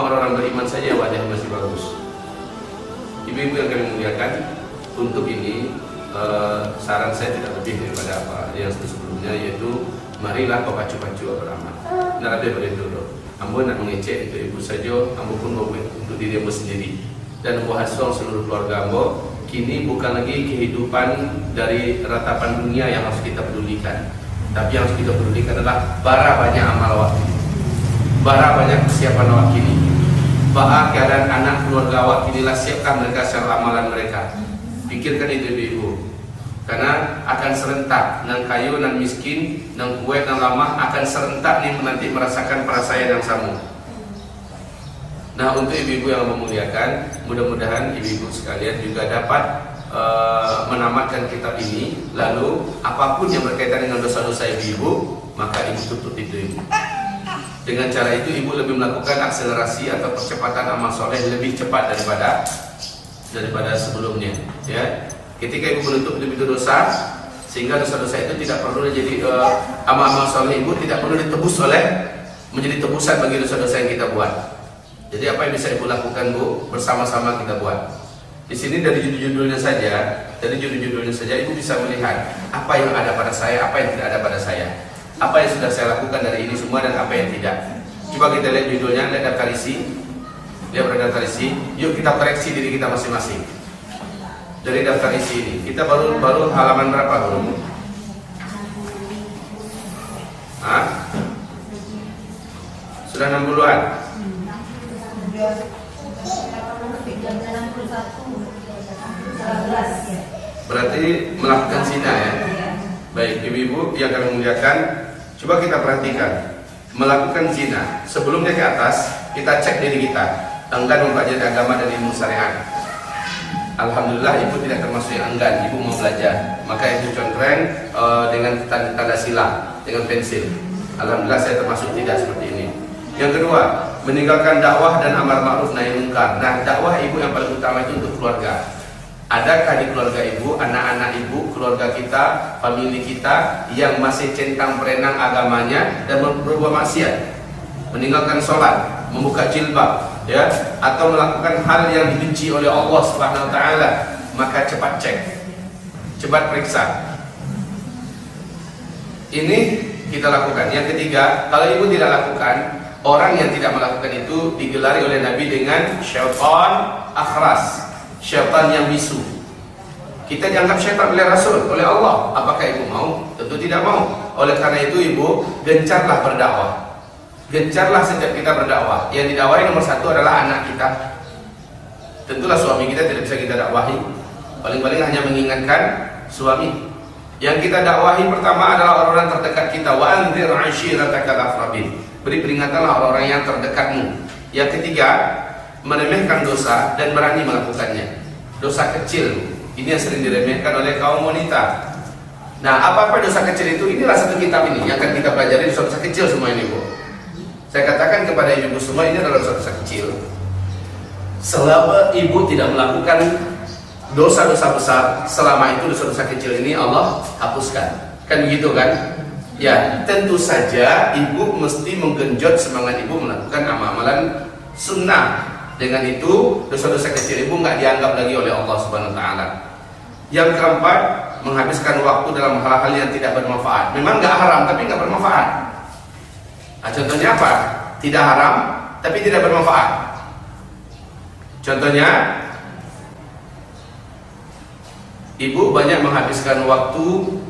Cuma orang-orang beriman saja wajahnya masih bagus. Ibu-ibu yang kami muliakan, untuk ini eh, saran saya tidak lebih daripada apa yang sebelumnya yaitu marilah kau pacu-pacu beramal. Nah, lebih boleh dulu. Ambo nak mengecek itu ibu saja, ambo pun mau untuk diri ambo sendiri dan ambo hasong seluruh keluarga ambo. Kini bukan lagi kehidupan dari ratapan dunia yang harus kita pedulikan, tapi yang harus kita pedulikan adalah bara banyak amal waktu, bara banyak persiapan waktu ini. Bahwa keadaan anak keluarga awak inilah siapkan mereka secara amalan mereka. Pikirkan itu ibu karena akan serentak nang kayu nang miskin nang kue nang lama akan serentak nih nanti merasakan perasaan yang sama. Nah untuk ibu-ibu yang memuliakan mudah-mudahan ibu-ibu sekalian juga dapat uh, menamatkan kitab ini. Lalu apa pun yang berkaitan dengan dosa-dosa ibu-ibu maka ibu tutup itu ibu dengan cara itu ibu lebih melakukan akselerasi atau percepatan amal soleh lebih cepat daripada daripada sebelumnya ya Ketika ibu menutup pintu dosa, sehingga dosa-dosa itu tidak perlu menjadi uh, amal-amal soleh ibu tidak perlu ditebus oleh menjadi tebusan bagi dosa-dosa yang kita buat. Jadi apa yang bisa ibu lakukan bu bersama-sama kita buat. Di sini dari judul-judulnya saja, dari judul-judulnya saja ibu bisa melihat apa yang ada pada saya, apa yang tidak ada pada saya, apa yang sudah saya lakukan dari ini semua dan apa yang tidak. Coba kita lihat judulnya, lihat daftar isi, lihat daftar isi. Yuk kita koreksi diri kita masing-masing dari daftar isi ini. Kita baru baru halaman berapa dulu? Hah? Sudah 60-an? Berarti melakukan zina ya? Baik, ibu-ibu yang kami muliakan, coba kita perhatikan. Melakukan zina, sebelumnya ke atas, kita cek diri kita. Enggan mempelajari agama dan ilmu syariat Alhamdulillah ibu tidak termasuk yang enggan, ibu mau belajar. Maka ibu contreng uh, dengan tanda, tanda sila, dengan pensil. Alhamdulillah saya termasuk tidak seperti ini. Yang kedua, meninggalkan dakwah dan amar ma'ruf nahi munkar. Nah, dakwah ibu yang paling utama itu untuk keluarga. Adakah di keluarga ibu, anak-anak ibu, keluarga kita, famili kita yang masih centang perenang agamanya dan berbuat maksiat? Meninggalkan sholat, membuka jilbab, ya atau melakukan hal yang dibenci oleh Allah Subhanahu wa taala maka cepat cek cepat periksa. Ini kita lakukan. Yang ketiga kalau ibu tidak lakukan orang yang tidak melakukan itu digelari oleh Nabi dengan syaitan akhras syaitan yang bisu kita dianggap syaitan oleh Rasul, oleh Allah. Apakah ibu mau? Tentu tidak mau. Oleh karena itu ibu gencarlah berdakwah gencarlah setiap kita berdakwah. Yang didakwahi nomor satu adalah anak kita. Tentulah suami kita tidak bisa kita dakwahi. Paling-paling hanya mengingatkan suami. Yang kita dakwahi pertama adalah orang-orang terdekat kita. Wa anzir ashiratakal. Beri peringatanlah orang-orang yang terdekatmu. Yang ketiga, meremehkan dosa dan berani melakukannya. Dosa kecil ini yang sering diremehkan oleh kaum wanita. Nah, apa-apa dosa kecil itu inilah satu kitab ini yang akan kita pelajari dosa-dosa kecil semua ini, Bu. Saya katakan kepada ibu semua ini adalah dosa-dosa kecil. Selama ibu tidak melakukan dosa-dosa besar, selama itu dosa-dosa kecil ini Allah hapuskan. Kan begitu kan? Ya, tentu saja ibu mesti menggenjot semangat ibu melakukan amalan sunnah. Dengan itu dosa-dosa kecil ibu nggak dianggap lagi oleh Allah Subhanahu Wa Taala. Yang keempat, menghabiskan waktu dalam hal-hal yang tidak bermanfaat. Memang nggak haram, tapi nggak bermanfaat. Nah, contohnya apa? Tidak haram, tapi tidak bermanfaat. Contohnya, ibu banyak menghabiskan waktu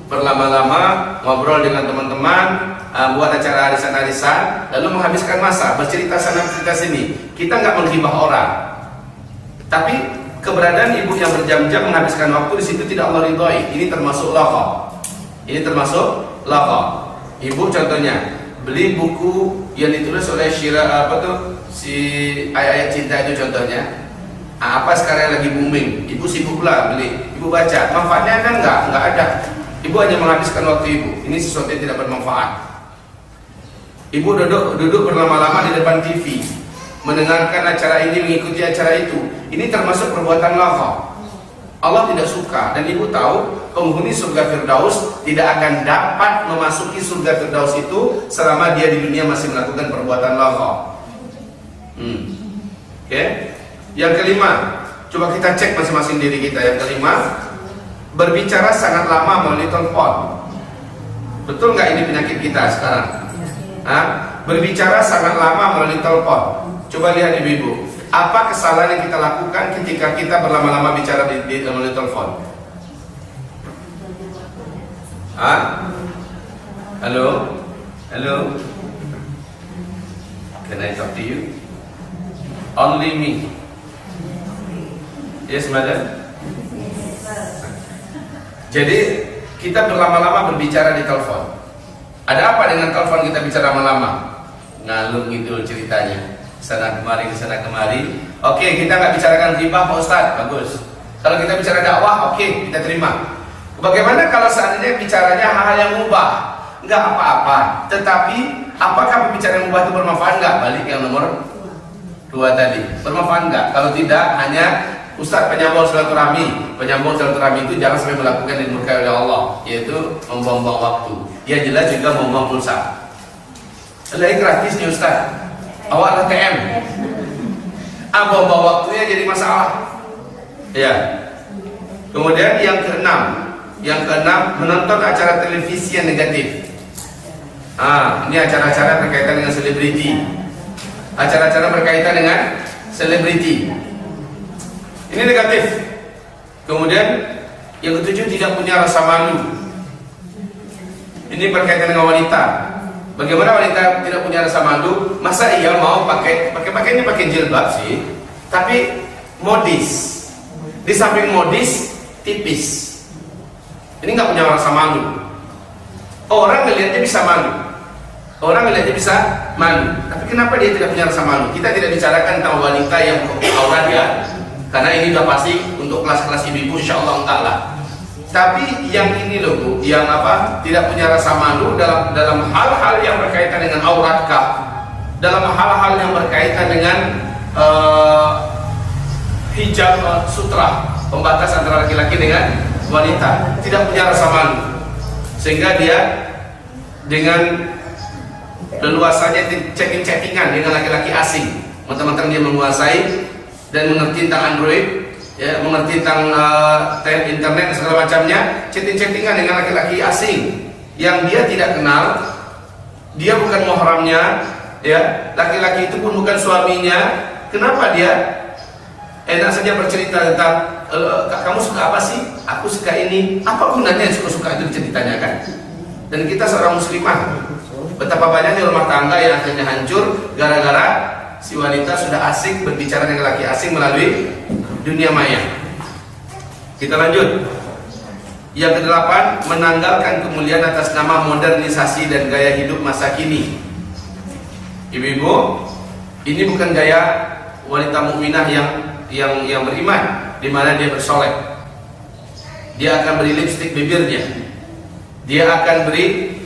berlama-lama ngobrol dengan teman-teman, uh, buat acara arisan-arisan, lalu menghabiskan masa bercerita sana cerita sini. Kita nggak menghibah orang, tapi keberadaan ibu yang berjam-jam menghabiskan waktu di situ tidak Allah ridhoi. Ini termasuk lakon. Ini termasuk lakon. Ibu contohnya beli buku yang ditulis oleh Syira apa tuh? Si ayat-ayat cinta itu contohnya. Nah, apa sekarang lagi booming? Ibu sibuk pula beli. Ibu baca. Manfaatnya kan enggak enggak ada. Ibu hanya menghabiskan waktu ibu. Ini sesuatu yang tidak bermanfaat ibu duduk duduk berlama-lama di depan TV mendengarkan acara ini mengikuti acara itu ini termasuk perbuatan lava Allah tidak suka dan ibu tahu penghuni surga Firdaus tidak akan dapat memasuki surga Firdaus itu selama dia di dunia masih melakukan perbuatan lagha. Hmm. Oke. Okay. Yang kelima, coba kita cek masing-masing diri kita. Yang kelima, berbicara sangat lama melalui telepon. Betul nggak ini penyakit kita sekarang? Hah? Berbicara sangat lama melalui telepon. Coba lihat ibu-ibu. Apa kesalahan yang kita lakukan ketika kita berlama-lama bicara di, di melalui telepon? Hah? Halo? Halo? Can I talk to you? Only me. Yes, madam? Jadi kita berlama-lama berbicara di telepon. Ada apa dengan telepon kita bicara lama-lama? Ngalung gitu ceritanya sana kemari ke sana kemari. Oke, kita nggak bicarakan riba Pak Ustaz, bagus. Kalau kita bicara dakwah, oke, kita terima. Bagaimana kalau seandainya bicaranya hal-hal yang mubah? Enggak apa-apa. Tetapi apakah pembicaraan mubah itu bermanfaat enggak? Balik yang nomor dua tadi. Bermanfaat enggak? Kalau tidak, hanya Ustaz penyambung silaturahmi. Penyambung silaturahmi itu jangan sampai melakukan yang dimurkai oleh Allah, yaitu membuang-buang waktu. Ya jelas juga membuang pulsa. Lagi gratis nih Ustaz. Awal ATM apa bawa waktunya jadi masalah? Ya kemudian yang keenam. Yang keenam menonton acara televisi yang negatif. Ah ini acara-acara berkaitan dengan selebriti. Acara-acara berkaitan dengan selebriti. Ini negatif. Kemudian yang ketujuh tidak punya rasa malu ini berkaitan dengan wanita Bagaimana wanita tidak punya rasa malu? Masa ia mau pakai pakai pakai ini pakai jilbab sih, tapi modis. Di samping modis, tipis. Ini nggak punya rasa malu. Orang ngelihatnya bisa malu. Orang ngelihatnya bisa malu. Tapi kenapa dia tidak punya rasa malu? Kita tidak bicarakan tentang wanita yang aurat ya. Karena ini sudah pasti untuk kelas-kelas ibu-ibu insya Allah lah. Tapi yang ini loh Bu, yang apa? Tidak punya rasa malu dalam dalam hal-hal yang berkaitan dengan auratkah, dalam hal-hal yang berkaitan dengan uh, hijab uh, sutra, pembatas antara laki-laki dengan wanita, tidak punya rasa malu. Sehingga dia dengan leluasanya chatting-chattingan dengan laki-laki asing. Teman-teman dia menguasai dan mengerti tentang Android ya mengerti tentang uh, internet segala macamnya chatting-chattingan dengan laki-laki asing yang dia tidak kenal dia bukan muhramnya ya laki-laki itu pun bukan suaminya kenapa dia? Enak saja bercerita tentang e, kamu suka apa sih? Aku suka ini. Apa gunanya suka-suka itu ceritanya kan dan kita seorang muslimah betapa banyaknya rumah tangga yang akhirnya hancur gara-gara si wanita sudah asik berbicara dengan laki asing melalui dunia maya. Kita lanjut. Yang kedelapan, menanggalkan kemuliaan atas nama modernisasi dan gaya hidup masa kini. Ibu-ibu, ini bukan gaya wanita mukminah yang yang yang beriman, di mana dia bersolek. Dia akan beri lipstik bibirnya. Dia akan beri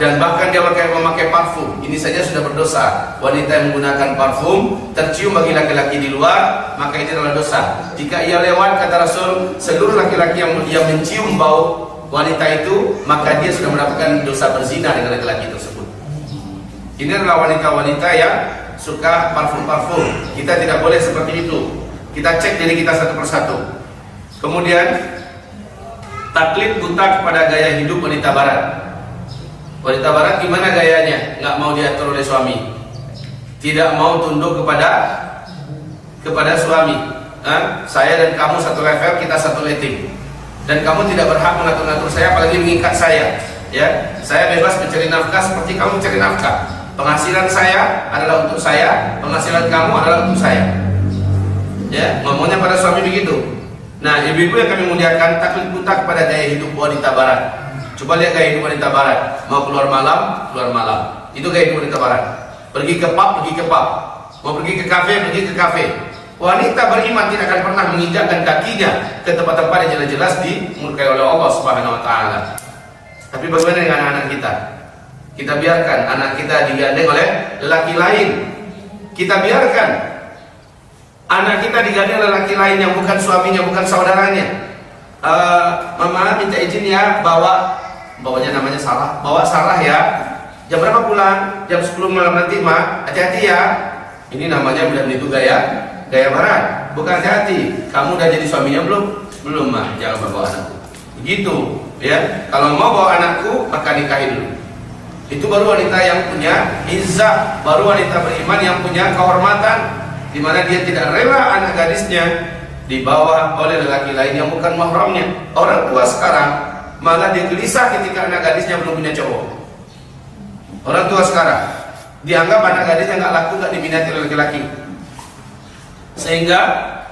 dan bahkan dia memakai, parfum. Ini saja sudah berdosa. Wanita yang menggunakan parfum tercium bagi laki-laki di luar, maka ini adalah dosa. Jika ia lewat kata Rasul, seluruh laki-laki yang yang mencium bau wanita itu, maka dia sudah mendapatkan dosa berzina dengan laki-laki tersebut. Ini adalah wanita-wanita yang suka parfum-parfum. Kita tidak boleh seperti itu. Kita cek diri kita satu persatu. Kemudian taklid buta kepada gaya hidup wanita barat. Wanita barat gimana gayanya? Nggak mau diatur oleh suami. Tidak mau tunduk kepada kepada suami. Nah, saya dan kamu satu level, kita satu rating. Dan kamu tidak berhak mengatur-atur saya, apalagi mengikat saya. Ya, saya bebas mencari nafkah seperti kamu mencari nafkah. Penghasilan saya adalah untuk saya, penghasilan kamu adalah untuk saya. Ya, ngomongnya pada suami begitu. Nah, ibu-ibu yang kami muliakan takut buta kepada gaya hidup wanita barat. Coba lihat gaya hidup wanita barat. Mau keluar malam, keluar malam. Itu gaya hidup wanita barat. Pergi ke pub, pergi ke pub. Mau pergi ke kafe, pergi ke kafe. Wanita beriman tidak akan pernah menginjakkan kakinya ke tempat-tempat yang jelas-jelas dimurkai oleh Allah Subhanahu wa taala. Tapi bagaimana dengan anak-anak kita? Kita biarkan anak kita digandeng oleh lelaki lain. Kita biarkan Anak kita digadai oleh laki lain yang bukan suaminya, bukan saudaranya. Uh, mama minta izin ya bawa bawanya namanya Sarah. Bawa Sarah ya. Jam berapa pulang? Jam 10 malam nanti, Mak. Hati-hati ya. Ini namanya bukan itu gaya gaya barat. Bukan hati-hati. Kamu udah jadi suaminya belum? Belum, Mak. Jangan bawa anakku. Begitu, ya. Kalau mau bawa anakku, maka nikahi dulu. Itu baru wanita yang punya izzah, baru wanita beriman yang punya kehormatan, di mana dia tidak rela anak gadisnya dibawa oleh lelaki lain yang bukan mahramnya. Orang tua sekarang malah dia gelisah ketika anak gadisnya belum punya cowok. Orang tua sekarang dianggap anak gadisnya nggak laku nggak diminati oleh laki-laki. Sehingga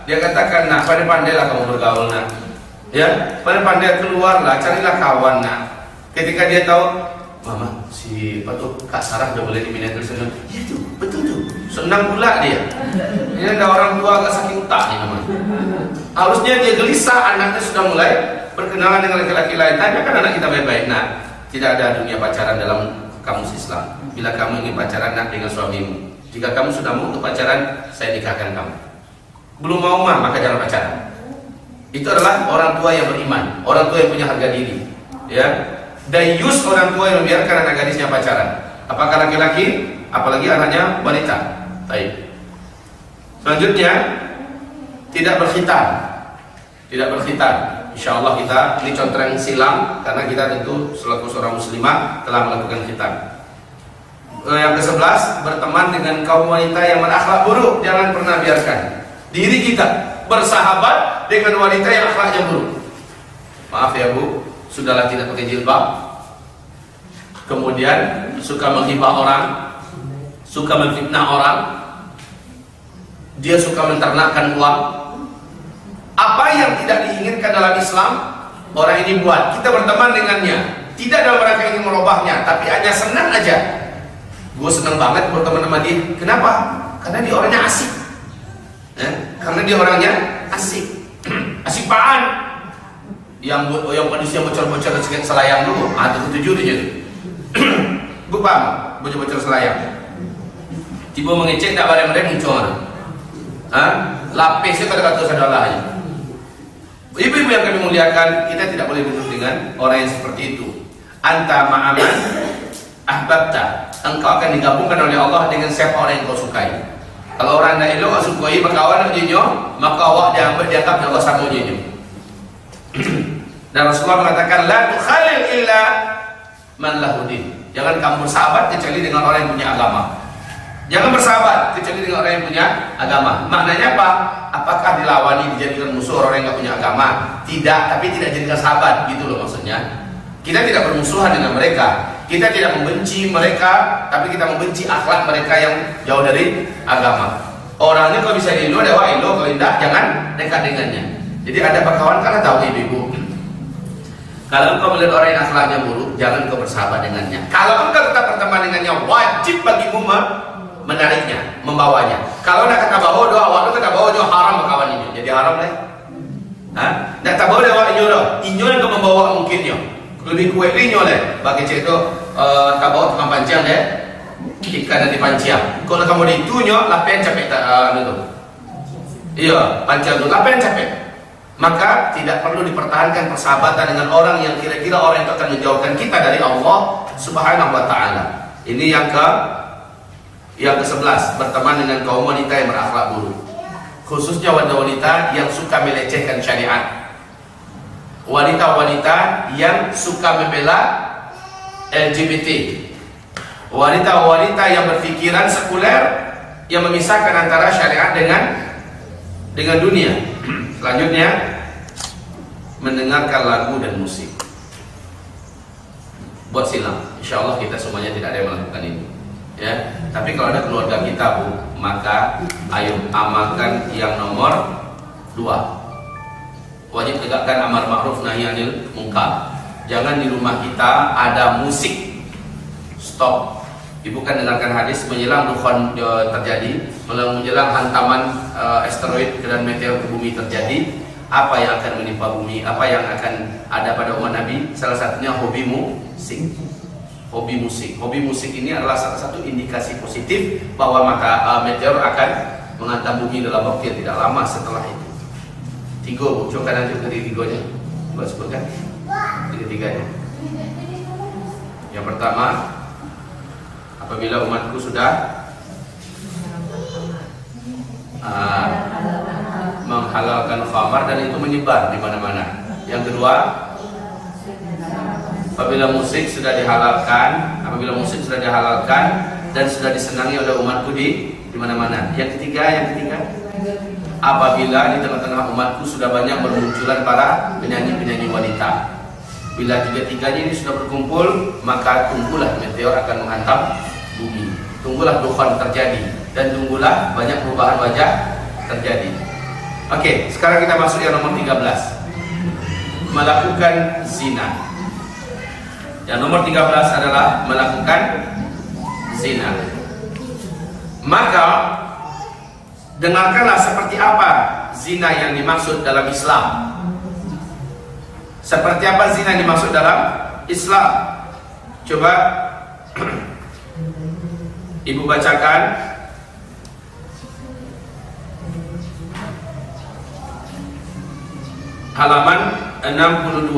dia katakan, nah pada pandailah kamu bergaul nak. Ya, pada pandai keluarlah, carilah kawan nak. Ketika dia tahu, mama si apa tuh Kak Sarah udah boleh diminati oleh Ya tuh, betul tuh Senang pula dia. Ini ada orang tua agak saking tak nih namanya. Harusnya dia gelisah anaknya sudah mulai berkenalan dengan laki-laki lain. kan anak kita baik-baik. Nah, tidak ada dunia pacaran dalam kamus Islam. Bila kamu ingin pacaran nak dengan suamimu. Jika kamu sudah mau untuk pacaran, saya nikahkan kamu. Belum mau mah, maka jangan pacaran. Itu adalah orang tua yang beriman, orang tua yang punya harga diri. Ya, dayus orang tua yang membiarkan anak gadisnya pacaran. Apakah laki-laki? Apalagi anaknya wanita. Baik. Selanjutnya tidak berkhitan. Tidak berkhitan. Insya Allah kita ini contoh yang silam karena kita tentu selaku seorang muslimah telah melakukan khitan. Eh, yang ke-11 berteman dengan kaum wanita yang berakhlak buruk jangan pernah biarkan diri kita bersahabat dengan wanita yang akhlaknya buruk. Maaf ya Bu, sudahlah tidak pakai jilbab. Kemudian suka menghibah orang, suka menfitnah orang, dia suka menternakkan uang. Apa yang tidak diinginkan dalam Islam, orang ini buat. Kita berteman dengannya, tidak dalam rangka ingin merubahnya, tapi hanya senang aja. Gue senang banget berteman sama dia. Kenapa? Karena dia orangnya asik. Eh? Karena dia orangnya asik. asik paan. Yang yang manusia bocor-bocor sedikit selayang dulu, atau ketujuh dia. Gue paham, bocor-bocor selayang. Tiba mengecek tak barang mereka muncul. Ha? Lapisnya kata-kata saudara aja. Ibu-ibu yang kami muliakan, kita tidak boleh duduk dengan orang yang seperti itu. Anta ma'aman ahbabta. Engkau akan digabungkan oleh Allah dengan siapa orang yang kau sukai. Kalau orang yang elok sukai, maka awak nak maka awak dianggap dianggap Allah sama jinyo. Dan Rasulullah mengatakan, La tukhalil illa man lahudin. Jangan kamu bersahabat kecuali dengan orang yang punya agama. Jangan bersahabat kecuali dengan orang yang punya agama. Maknanya apa? Apakah dilawani dijadikan musuh orang yang nggak punya agama? Tidak, tapi tidak jadikan sahabat gitu loh maksudnya. Kita tidak bermusuhan dengan mereka. Kita tidak membenci mereka, tapi kita membenci akhlak mereka yang jauh dari agama. Orangnya kalau bisa diilu, ada ilu, kalau tidak jangan dekat dengannya. Jadi ada kawan karena tahu ibu-ibu. Kalau engkau melihat orang yang akhlaknya buruk, jangan kau bersahabat dengannya. Kalau engkau tetap berteman dengannya, wajib bagimu menariknya, membawanya. Kalau nak kata bawa doa awak tu kata bawa doa haram kawan ini. Jadi haram lah. Ha? Nak tak bawa doa inyo dah. Inyo yang kau membawa mungkin yo. Lebih kuat inyo lah. Bagi cik tu uh, tak bawa tukang pancing deh. Ikan nanti pancing. Kalau kamu di itu nyo, lapen capek tak uh, tu. Iya, pancing tu lapen capek. Maka tidak perlu dipertahankan persahabatan dengan orang yang kira-kira orang itu akan menjauhkan kita dari Allah Subhanahu wa taala. Ini yang ke yang ke-11, berteman dengan kaum wanita yang berakhlak buruk. Khususnya wanita-wanita yang suka melecehkan syariat. Wanita-wanita yang suka membela LGBT. Wanita-wanita yang berfikiran sekuler yang memisahkan antara syariat dengan dengan dunia. Selanjutnya mendengarkan lagu dan musik. Buat silam. Insya Allah kita semuanya tidak ada yang melakukan ini ya tapi kalau ada keluarga kita bu maka ayo amalkan yang nomor dua. Wajib tegakkan amar ma'ruf nahi anil mungkar. Jangan di rumah kita ada musik. Stop. Ibu kan dengarkan hadis menjelang dukhon e, terjadi menjelang hantaman uh, asteroid dan meteor ke bumi terjadi apa yang akan menimpa bumi? Apa yang akan ada pada umat nabi? Salah satunya hobimu sing hobi musik. Hobi musik ini adalah salah satu indikasi positif bahwa maka uh, meteor akan menghantam bumi dalam waktu yang tidak lama setelah itu. Tiga, coba nanti ketiga-tiganya. Coba sebutkan. Tiga-tiganya. Yang pertama, apabila umatku sudah uh, menghalalkan khamar dan itu menyebar di mana-mana. Yang kedua, apabila musik sudah dihalalkan, apabila musik sudah dihalalkan dan sudah disenangi oleh umatku di di mana-mana. Yang ketiga, yang ketiga, apabila di tengah-tengah umatku sudah banyak bermunculan para penyanyi-penyanyi wanita. Bila tiga-tiganya ini sudah berkumpul, maka tunggulah meteor akan menghantam bumi. Tunggulah dufan terjadi dan tunggulah banyak perubahan wajah terjadi. Oke, sekarang kita masuk yang nomor 13. Melakukan zina. Yang nomor 13 adalah melakukan zina. Maka dengarkanlah seperti apa zina yang dimaksud dalam Islam. Seperti apa zina yang dimaksud dalam Islam? Coba Ibu bacakan halaman 62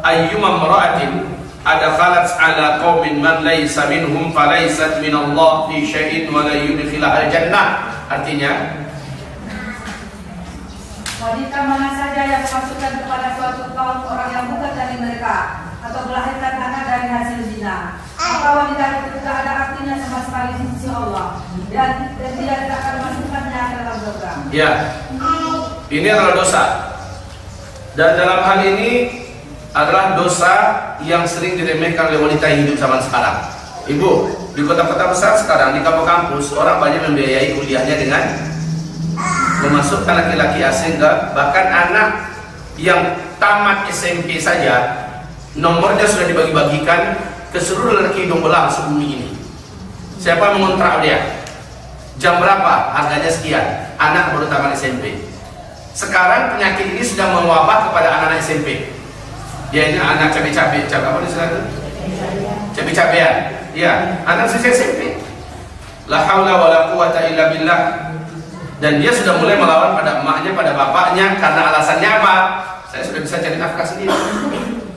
ayyuma imra'atin adkhalat ala qaumin man laysa minhum falaysat min Allah fi syai'in wa la yudkhilaha jannah. Artinya wanita mana saja yang memasukkan kepada suatu kaum orang yang bukan dari mereka atau melahirkan anak dari hasil zina maka wanita itu tidak ada artinya sama sekali di sisi Allah. Dan, dan dia tidak akan memasukkannya ke dalam surga. Ya. Ini adalah dosa. Dan dalam hal ini adalah dosa yang sering diremehkan oleh wanita hidup zaman sekarang. Ibu, di kota-kota besar sekarang, di kampus-kampus, orang banyak membiayai kuliahnya dengan memasukkan laki-laki asing ke bahkan anak yang tamat SMP saja nomornya sudah dibagi-bagikan ke seluruh lelaki hidung belang sebumi ini. Siapa mengontrak dia? Jam berapa? Harganya sekian. Anak baru tamat SMP. Sekarang penyakit ini sudah mewabah kepada anak-anak SMP dia ini anak cabai-cabai, cabai apa istilah itu? Cabai-cabean. Ya, anak sisi SMP. La haula wala quwata illa billah. Dan dia sudah mulai melawan pada emaknya, pada bapaknya karena alasannya apa? Saya sudah bisa cari nafkah sendiri.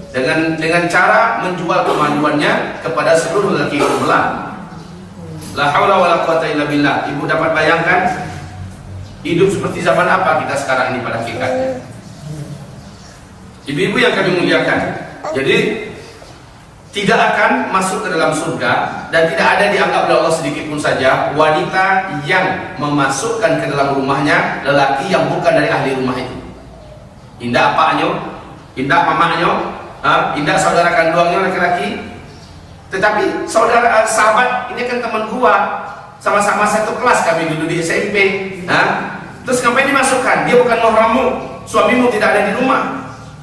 Dengan dengan cara menjual kemajuannya kepada seluruh lelaki belah. La haula wala quwata illa billah. Ibu dapat bayangkan hidup seperti zaman apa kita sekarang ini pada hakikatnya? Ibu-ibu yang kami muliakan. Jadi tidak akan masuk ke dalam surga dan tidak ada dianggap oleh Allah sedikit pun saja wanita yang memasukkan ke dalam rumahnya lelaki yang bukan dari ahli rumah itu. Indah apanya? Indah mamanya? Indah saudara kandungnya laki-laki? Tetapi saudara eh, sahabat ini kan teman gua sama-sama satu kelas kami dulu di SMP. Terus ngapain dimasukkan? Dia bukan mahrammu, suamimu tidak ada di rumah.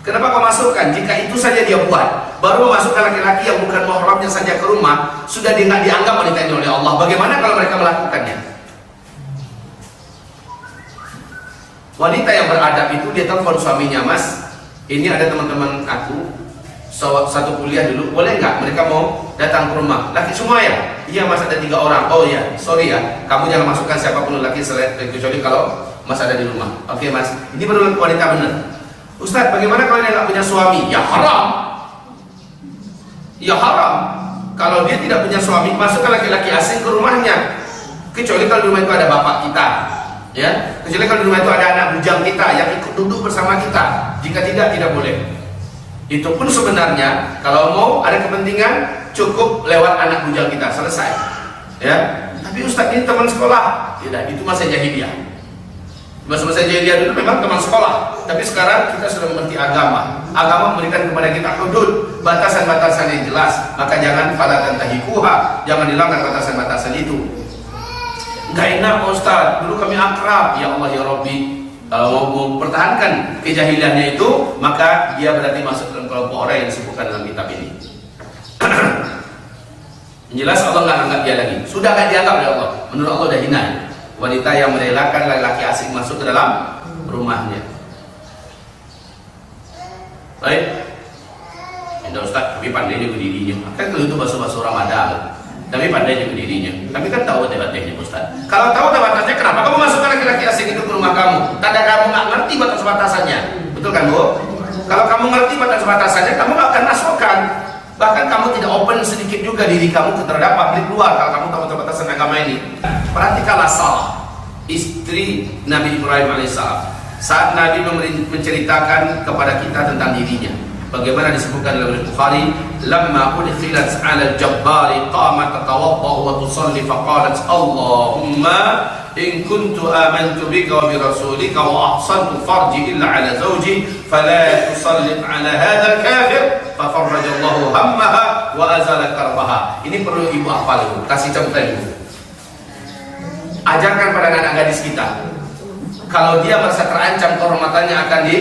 Kenapa kau masukkan? Jika itu saja dia buat, baru memasukkan laki-laki yang bukan mahramnya saja ke rumah, sudah nggak dianggap wanita ini oleh Allah. Bagaimana kalau mereka melakukannya? Wanita yang beradab itu dia telepon suaminya, Mas, ini ada teman-teman aku satu kuliah dulu, boleh nggak mereka mau datang ke rumah? Laki semua ya? Iya mas ada tiga orang. Oh iya, sorry ya, kamu jangan masukkan siapa pun laki selain kecuali kalau mas ada di rumah. Oke mas, ini baru wanita benar. Ustaz, bagaimana kalau dia nggak punya suami? Ya haram. Ya haram. Kalau dia tidak punya suami, masukkan laki-laki asing ke rumahnya. Kecuali kalau di rumah itu ada bapak kita, ya. Kecuali kalau di rumah itu ada anak bujang kita yang ikut duduk bersama kita. Jika tidak, tidak boleh. Itu pun sebenarnya kalau mau ada kepentingan cukup lewat anak bujang kita selesai. Ya. Tapi Ustaz ini teman sekolah. Tidak, itu masa jahiliyah. Masa-masa jahiliyah dulu memang teman sekolah, tapi sekarang kita sudah mengerti agama. Agama memberikan kepada kita hudud, batasan-batasan yang jelas. Maka jangan pada tahikuha, jangan hilangkan batasan-batasan itu. Gak enak Ustaz, dulu kami akrab, ya Allah ya Rabbi. Kalau mau mempertahankan kejahiliannya itu, maka dia berarti masuk dalam kelompok orang yang disebutkan dalam kitab ini. Jelas Allah nggak anggap dia lagi. Sudah nggak dianggap oleh Allah. Menurut Allah sudah hina wanita yang merelakan laki-laki asing masuk ke dalam rumahnya. Baik. Indah Ustaz, tapi pandainya ke dirinya. Kan kalau itu basuh-basuh Ramadan. Tapi pandai juga dirinya. Tapi kan tahu batas-batasnya Ustaz. Kalau tahu batasnya, kenapa kamu masukkan laki-laki asing itu ke rumah kamu? Tanda kamu nggak ngerti batas-batasannya. Betul kan Bu? Kalau kamu ngerti batas-batasannya, kamu nggak akan masukkan. Bahkan kamu tidak open sedikit juga diri kamu terhadap publik luar kalau kamu tahu batas-batasan agama ini. Perhatikanlah salah istri Nabi Ibrahim alaihissalam saat Nabi menceritakan kepada kita tentang dirinya bagaimana disebutkan oleh Bukhari lamma udkhilat 'ala al-jabbar qamat tatawadda wa tusalli faqalat Allahumma bi rasulika wa ahsantu farji illa 'ala zawji fala tusallit 'ala hadha al-kafir fa farraja Allah hammaha wa azala karbaha ini perlu ibu hafal ibu kasih contoh ibu ajarkan pada anak gadis kita kalau dia merasa terancam kehormatannya akan di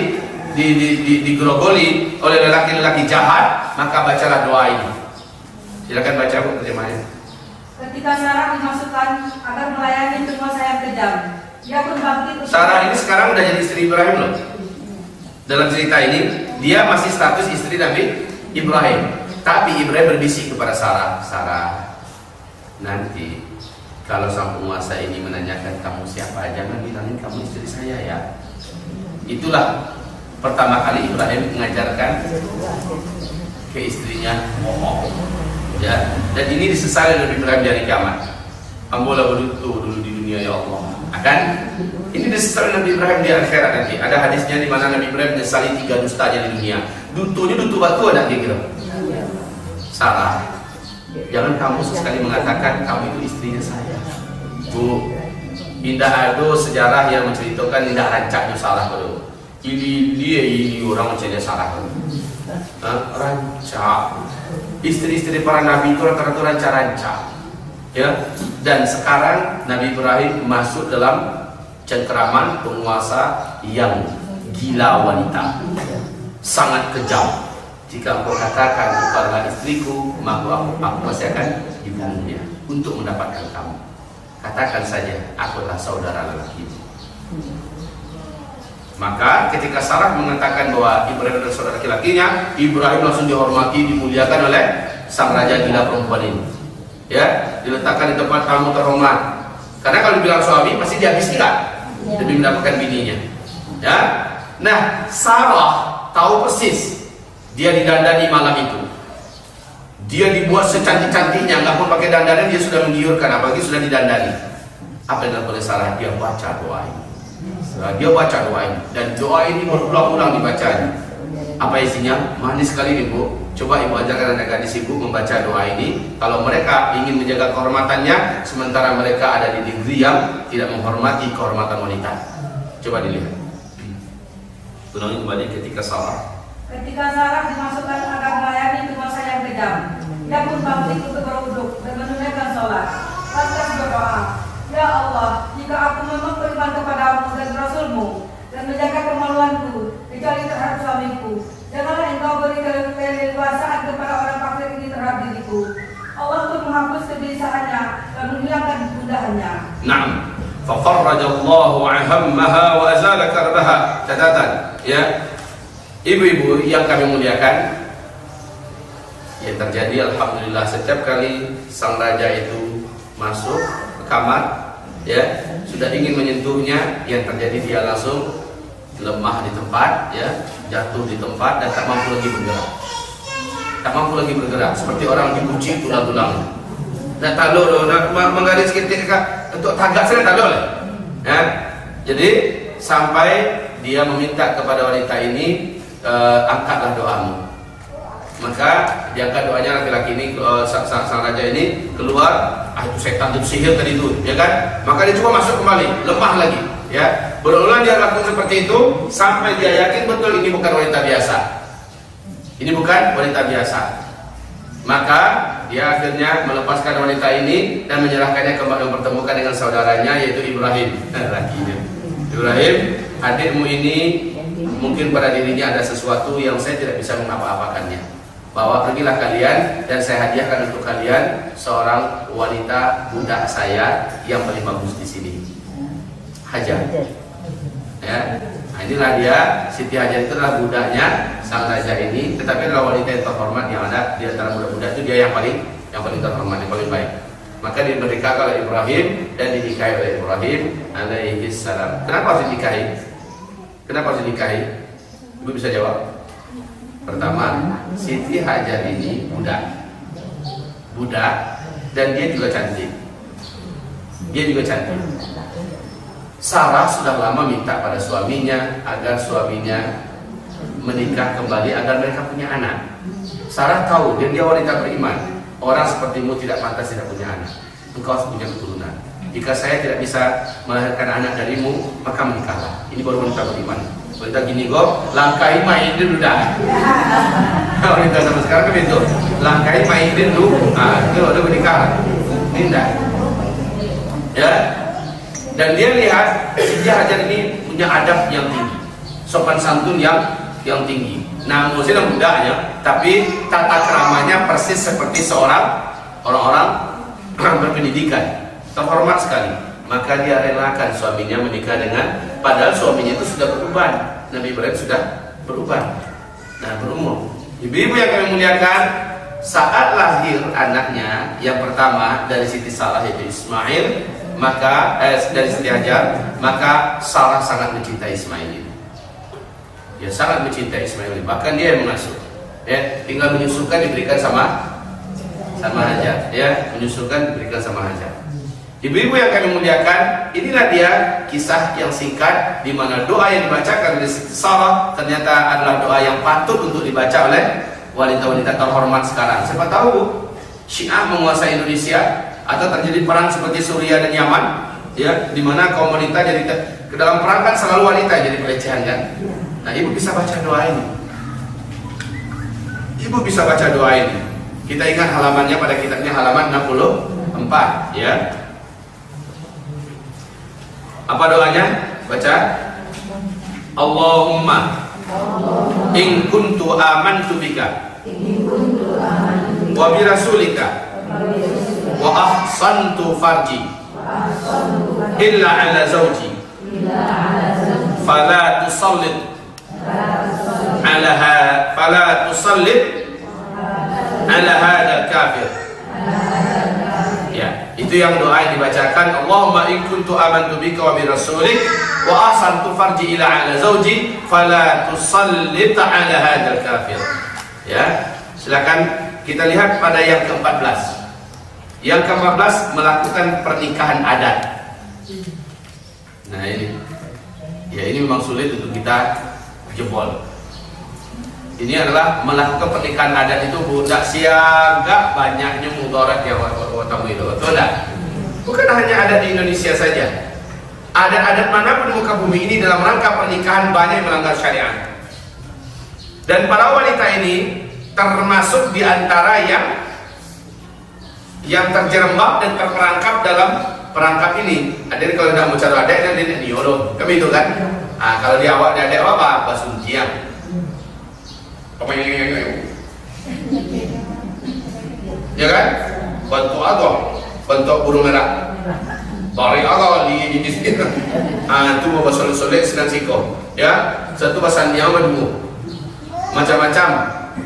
di, di, di, digerogoli oleh lelaki-lelaki jahat, maka bacalah doa ini. Silakan baca Bu terjemahnya. Ketika Sarah dimasukkan agar melayani penguasa yang kejam, dia pun bangkit. Sarah ini sekarang udah jadi istri Ibrahim loh. Dalam cerita ini, dia masih status istri Nabi Ibrahim. Tapi Ibrahim berbisik kepada Sarah, Sarah, nanti kalau sang penguasa ini menanyakan kamu siapa, jangan bilangin kamu istri saya ya. Itulah pertama kali Ibrahim mengajarkan ke istrinya bohong ya dan ini disesali oleh Ibrahim dari kiamat. Ambola berutu dulu di dunia ya Allah. Akan ini disesali Nabi Ibrahim di akhirat nanti. Ada hadisnya di mana Nabi Ibrahim menyesali tiga dustanya di dunia. Dutunya dutu batu ada kira salah. Jangan kamu sesekali mengatakan kamu itu istrinya saya. Bu Indah ada sejarah yang menceritakan Indah rancaknya salah dulu ini dia ini orang dia salah rancak istri-istri para nabi itu rata-rata rancak-rancak ya. Dan sekarang Nabi Ibrahim masuk dalam cengkeraman penguasa yang gila wanita. Sangat kejam. Jika engkau katakan adalah istriku maka aku, aku pasti akan dibunuhnya untuk mendapatkan kamu. Katakan saja aku adalah saudara lelaki maka ketika Sarah mengatakan bahwa Ibrahim adalah saudara laki-lakinya, Ibrahim langsung dihormati, dimuliakan oleh sang raja gila perempuan ini. Ya, diletakkan di tempat tamu terhormat. Karena kalau bilang suami pasti dia habis gila demi mendapatkan bininya. Ya. Nah, Sarah tahu persis dia didandani malam itu. Dia dibuat secantik-cantiknya, nggak pun pakai dandanan dia sudah menggiurkan, apalagi sudah didandani. Apa yang dilakukan oleh Sarah? Dia baca doa ini. Dia baca doa ini dan doa ini berulang-ulang dibacanya. Apa isinya? Manis sekali nih bu. Coba ibu ajarkan anak gadis ibu membaca doa ini. Kalau mereka ingin menjaga kehormatannya, sementara mereka ada di negeri yang tidak menghormati kehormatan wanita. Coba dilihat. Ulangi kembali ketika salah. Ketika Sarah dimasukkan agar melayani penguasa yang kejam, dia pun bangkit untuk berwuduk dan menunaikan sholat. Lantas berdoa, Ya Allah, jika aku memang beriman kepadamu dan Rasulmu dan menjaga kemaluanku, kecuali terhadap suamiku, janganlah engkau beri keleluasaan kepada orang kafir ini terhadap diriku. Allah pun menghapus kegelisahannya dan menghilangkan kegundahannya. Naam. ففرج الله عهمها وأزال كربها catatan ya ibu-ibu yang kami muliakan yang terjadi Alhamdulillah setiap kali sang raja itu masuk ke kamar ya sudah ingin menyentuhnya yang terjadi dia langsung lemah di tempat ya jatuh di tempat dan tak mampu lagi bergerak. Tak mampu lagi bergerak seperti orang dipuji tulang-tulang. Dan tak lo menggaris ketika untuk tagak saya tak ya jadi sampai dia meminta kepada wanita ini uh, angkatlah doamu maka diangkat doanya laki-laki ini uh, sang, sang, raja ini keluar. Ah itu setan itu sihir tadi itu ya kan? Maka dia coba masuk kembali lemah lagi ya. Berulang dia lakukan seperti itu sampai dia yakin betul ini bukan wanita biasa. Ini bukan wanita biasa. Maka dia akhirnya melepaskan wanita ini dan menyerahkannya kembali mempertemukan dengan saudaranya yaitu Ibrahim. Lakinya. Ibrahim hadirmu ini mungkin pada dirinya ada sesuatu yang saya tidak bisa mengapa-apakannya bahwa pergilah kalian dan saya hadiahkan untuk kalian seorang wanita budak saya yang paling bagus di sini. Hajar. Ya. Nah, inilah dia Siti Hajar itu adalah budaknya sang raja ini, tetapi adalah wanita yang terhormat yang ada di antara budak-budak itu dia yang paling yang paling terhormat, yang paling baik. Maka diberikan oleh Ibrahim dan dinikahi oleh Ibrahim alaihi salam. Kenapa harus dinikahi? Kenapa harus dinikahi? Ibu bisa jawab. Pertama, Siti Hajar ini budak. Budak dan dia juga cantik. Dia juga cantik. Sarah sudah lama minta pada suaminya agar suaminya menikah kembali agar mereka punya anak. Sarah tahu dan dia wanita beriman. Orang sepertimu tidak pantas tidak punya anak. Engkau harus punya keturunan. Jika saya tidak bisa melahirkan anak darimu, maka menikahlah. Ini baru wanita beriman. Wanita gini kok, langkai mainin udah. wanita sama sekarang kan itu. Langkai mainin dulu. Ah, itu udah menikah. Tidak. Ya. Dan dia lihat Siti Hajar ini punya adab yang tinggi, sopan santun yang yang tinggi. Nah, muslim budaknya, tapi tata keramanya persis seperti seorang orang-orang berpendidikan, terhormat sekali. Maka dia relakan suaminya menikah dengan, padahal suaminya itu sudah beruban. Nabi Ibrahim sudah beruban. Nah, berumur. Ibu-ibu yang kami muliakan, saat lahir anaknya yang pertama dari Siti Salah yaitu Ismail, maka eh, dari Siti Hajar, maka Salah sangat mencintai Ismail ini dia sangat mencintai Ismail bahkan dia yang mengasuh ya tinggal menyusukan diberikan sama sama Hajar ya menyusukan diberikan sama Hajar Ibu-ibu yang kami muliakan, inilah dia kisah yang singkat di mana doa yang dibacakan oleh Sarah ternyata adalah doa yang patut untuk dibaca oleh wanita-wanita terhormat sekarang. Siapa tahu Syiah menguasai Indonesia atau terjadi perang seperti Suriah dan Yaman, ya, di mana kaum wanita jadi ke dalam perang kan selalu wanita jadi pelecehan kan. Nah, ibu bisa baca doa ini. Ibu bisa baca doa ini. Kita ingat halamannya pada kitabnya halaman 64, ya. Apa doanya? Baca. Allahumma in kuntu amantu bika wa bi rasulika wa ahsantu farji illa ala zawji fala tusallit ala fala tusallit ala hada kafir itu yang doa yang dibacakan Allahumma in kuntu amantu bika wa bi rasulik wa ahsantu farji ila ala zawji fala tusallit ala hadzal kafir. Ya silakan kita lihat pada yang ke-14. Yang ke-14 melakukan pernikahan adat. Nah ini. Ya ini memang sulit untuk kita jebol. Ini adalah melakukan pernikahan adat itu budak siaga banyaknya mudarat yang tamu itu. Betul? Bukan hanya ada di Indonesia saja. Adat-adat mana pun di muka bumi ini dalam rangka pernikahan banyak melanggar syariat. Dan para wanita ini termasuk di antara yang yang terjerembab dan terperangkap dalam perangkap ini. Ada kalau tidak mau cari adat dia nyolong. Kami itu kan. Ah, kalau di awak ada apa? Basuntian. Apa yang Ya kan? Bentuk apa? Bentuk burung merah. Bari Allah di di sini. Ah, itu basol solek senang siko. Ya, satu basan yang dulu. Macam-macam.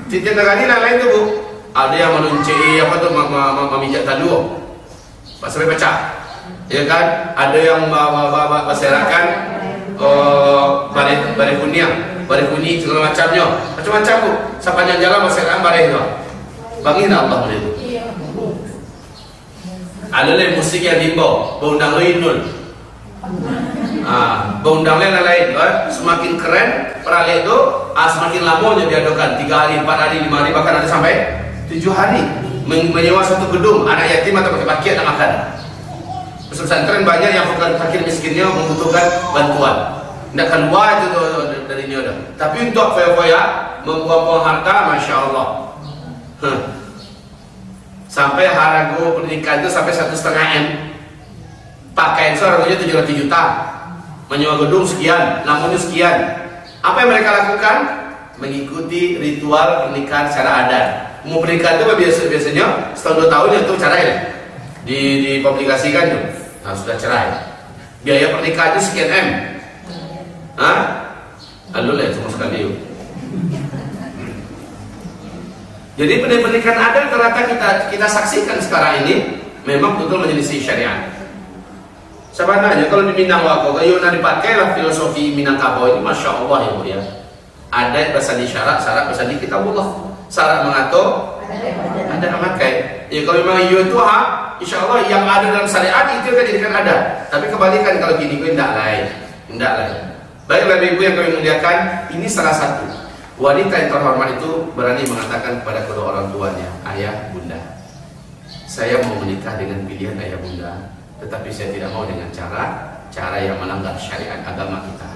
Titik negara lain tu bu. Ada yang menunci apa tu memijak talu. Sampai pecah. Ya kan? Ada yang masyarakat uh, bare bare kuning segala macamnya. Macam-macam bu. Sepanjang jalan masyarakat bare itu. Bangin Allah boleh itu. Ada lagi musik yang limbo, undang lainul. Ah, undang lain lain, semakin keren peralih itu, ah, semakin lamanya diadakan tiga hari, empat hari, lima hari, bahkan ada sampai tujuh hari menyewa satu gedung anak yatim atau pakai paket dan makan. Pesantren banyak yang bukan fakir miskinnya membutuhkan bantuan. Tidak keluar itu dari dah. Tapi untuk foya-foya membuang-buang harta, masya Allah. Huh. Sampai harago pernikahan itu sampai satu setengah m. Pakaian harganya tujuh ratus juta. Menyewa gedung sekian, lampunya sekian. Apa yang mereka lakukan? Mengikuti ritual pernikahan secara adat. Mau pernikahan itu biasa biasanya setahun dua tahun itu cerai di dipublikasikan tuh. Nah sudah cerai. Biaya pernikahan itu sekian m. Hah? Lalu lah sama sekali yuk. Jadi pendidikan adil ternyata kita kita saksikan sekarang ini memang betul menyelisih syariat. Sebenarnya kalau di Minangkabau, kayu nanti lah filosofi Minangkabau ini, masya Allah ya bu ya. Ada bahasa di syarat, syarat bahasa di kitabullah. Syarat mengatur, ada memakai. Ya kalau memang iya itu ha, insya Allah yang ada dalam syariat itu akan jadikan ada. Tapi kebalikan kalau gini gue tidak lain, tidak lain. Baiklah ibu yang kami muliakan, ini salah satu wanita yang terhormat itu berani mengatakan kepada kedua orang tuanya, ayah, bunda, saya mau menikah dengan pilihan ayah bunda tetapi saya tidak mau dengan cara cara yang melanggar syariat agama kita.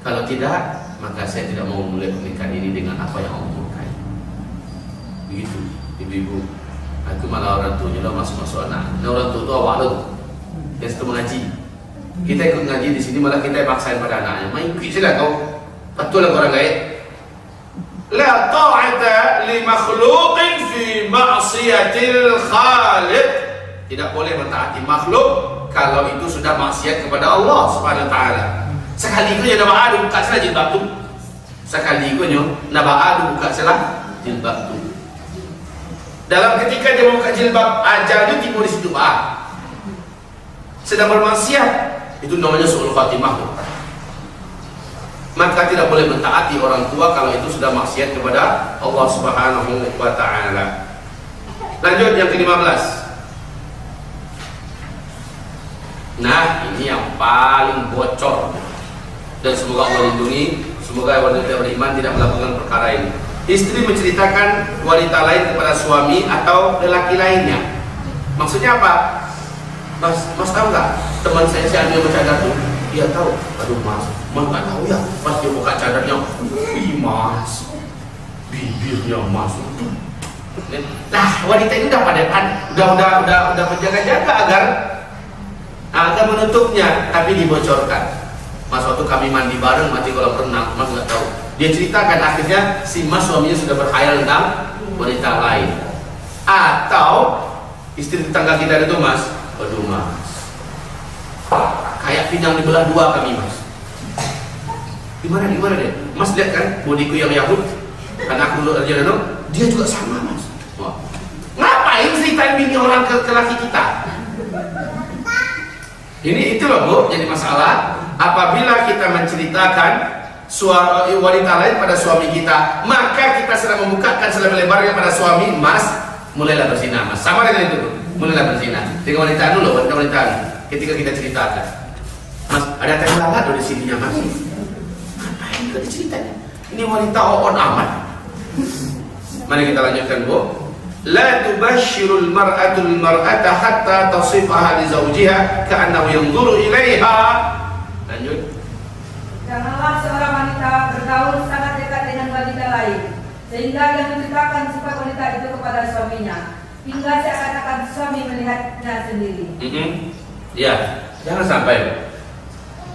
Kalau tidak, maka saya tidak mau mulai pernikahan ini dengan apa yang Allah murkai. Begitu, ibu-ibu. Aku malah orang tua nyala masuk-masuk anak. Nah orang tua itu awak tu, yang sedang mengaji. Kita ikut ngaji di sini malah kita paksain pada anaknya. Main sila kau. Betul lah orang gaib. La ta'ata li makhluqin fi ma'siyatil khaliq. Tidak boleh mentaati makhluk kalau itu sudah maksiat kepada Allah Subhanahu wa taala. Sekali itu ya ada buka salah jilbab tu. Sekali itu nyo naba ada buka salah jilbab tu. Dalam ketika dia buka jilbab ajalnya timbul di situ bah. Sedang bermaksiat itu namanya suul khatimah maka tidak boleh mentaati orang tua kalau itu sudah maksiat kepada Allah Subhanahu wa taala. Lanjut yang ke-15. Nah, ini yang paling bocor. Dan semoga Allah lindungi, semoga wanita beriman tidak melakukan perkara ini. Istri menceritakan wanita lain kepada suami atau lelaki lainnya. Maksudnya apa? Mas, mas tahu nggak teman saya si Andi bercadar tuh? Dia tahu. Aduh mas, mas nggak tahu ya. Pas dia buka cadarnya, wih mas, bibirnya mas. Nah wanita ini udah pada kan, udah udah udah udah menjaga-jaga agar agar menutupnya, tapi dibocorkan. Mas waktu kami mandi bareng mati kalau renang, mas nggak tahu. Dia ceritakan akhirnya si mas suaminya sudah berkhayal tentang wanita lain. Atau istri tetangga kita itu mas, Waduh mas. Kayak pinggang dibelah dua kami mas. Gimana gimana deh? Mas lihat kan bodiku yang Yahud Karena aku dulu kerja Dia juga sama mas. Wah. Ngapain ceritain bini orang ke, ke laki kita? Ini itu loh bu Jadi masalah. Apabila kita menceritakan suara wanita lain pada suami kita Maka kita sedang membukakan selebar-lebarnya pada suami Mas. Mulailah bersinar mas. Sama dengan itu mulailah berzina. Dengan wanita dulu wanita wanita ketika kita ceritakan. Mas ada teh lalat di sininya mas? Ngapain kita diceritanya ini wanita on amat mari kita lanjutkan bu. La tubashshirul mar'atul mar'ata hatta tasifaha li zawjiha ka'annahu yanzuru ilaiha. Lanjut. Janganlah seorang wanita bergaul sangat dekat dengan wanita lain sehingga dia menceritakan sifat wanita itu kepada suaminya hingga seakan-akan suami melihatnya sendiri. Mm -hmm. Ya, jangan sampai.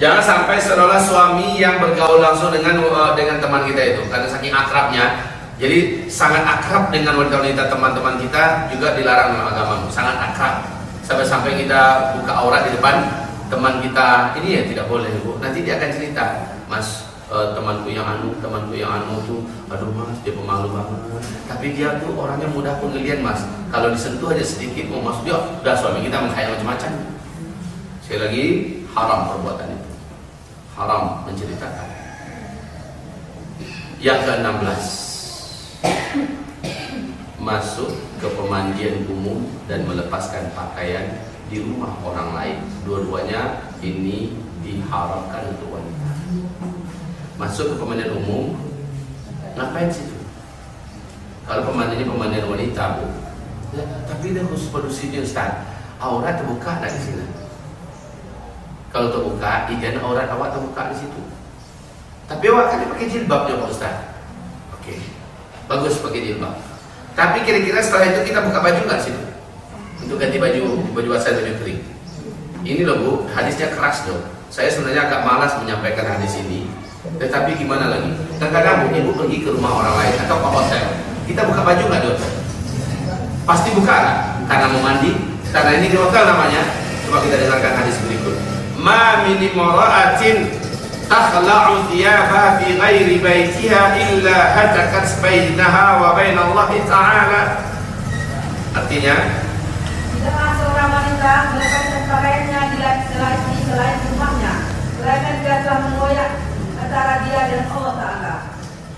Jangan sampai seolah suami yang bergaul langsung dengan uh, dengan teman kita itu karena saking akrabnya. Jadi sangat akrab dengan wanita-wanita teman-teman kita juga dilarang dalam agama. Sangat akrab. Sampai-sampai kita buka aurat di depan teman kita. Ini ya tidak boleh, Bu. Nanti dia akan cerita, Mas, uh, temanku yang anu, temanku yang anu tuh, aduh mas dia pemalu banget. Tapi dia tuh orangnya mudah penggelian mas. Kalau disentuh aja sedikit mau masuk dia, udah suami kita menghayal macam-macam. Sekali lagi haram perbuatan itu, haram menceritakan. Yang ke-16 masuk ke pemandian umum dan melepaskan pakaian di rumah orang lain. Dua-duanya ini diharamkan untuk wanita masuk ke pemandian umum ngapain situ? Kalau pemandian ini pemandian wanita bu. Ya, tapi dia khusus produksi dia Ustaz. Aurat terbuka tak di sini? Kalau terbuka ikan aurat awak terbuka di situ. Tapi awak kan pakai jilbab ya Pak Ustaz. Oke. Bagus pakai jilbab. Tapi kira-kira setelah itu kita buka baju nggak situ? Untuk ganti baju baju basah baju kering ini loh bu hadisnya keras dong saya sebenarnya agak malas menyampaikan hadis ini tetapi gimana lagi? Terkadang ibu pergi ke rumah orang lain atau ke hotel, kita buka baju nggak dokter? Pasti buka kan? Karena mau mandi, karena ini di hotel namanya. Coba kita dengarkan hadis berikut. Ma mini moraatin takhla'u thiyabaha fi ghairi baitiha illa hatakat bainaha wa bain Allah Ta'ala. Artinya, Tidaklah seorang wanita melepaskan pakaiannya di selain rumahnya, dia telah mengoyak antara dia dan Allah Taala.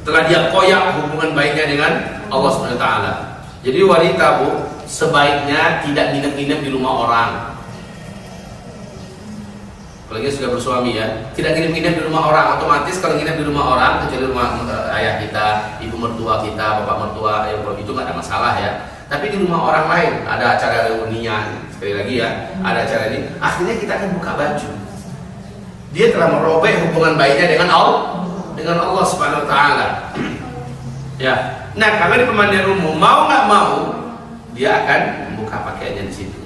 telah dia koyak hubungan baiknya dengan Allah Subhanahu taala. Jadi wanita Bu, sebaiknya tidak nginep-nginep di rumah orang. Apalagi sudah bersuami ya, tidak nginep-nginep di rumah orang. Otomatis kalau nginep di rumah orang, kecuali rumah eh, ayah kita, ibu mertua kita, bapak mertua, ya itu nggak ada masalah ya. Tapi di rumah orang lain ada acara reunian, sekali lagi ya, ada acara ini. Akhirnya kita akan buka baju. Dia telah merobek hubungan baiknya dengan Allah, dengan Allah Subhanahu Wa Taala. Ya, nah karena di pemandian umum mau nggak mau dia akan membuka pakaiannya di situ.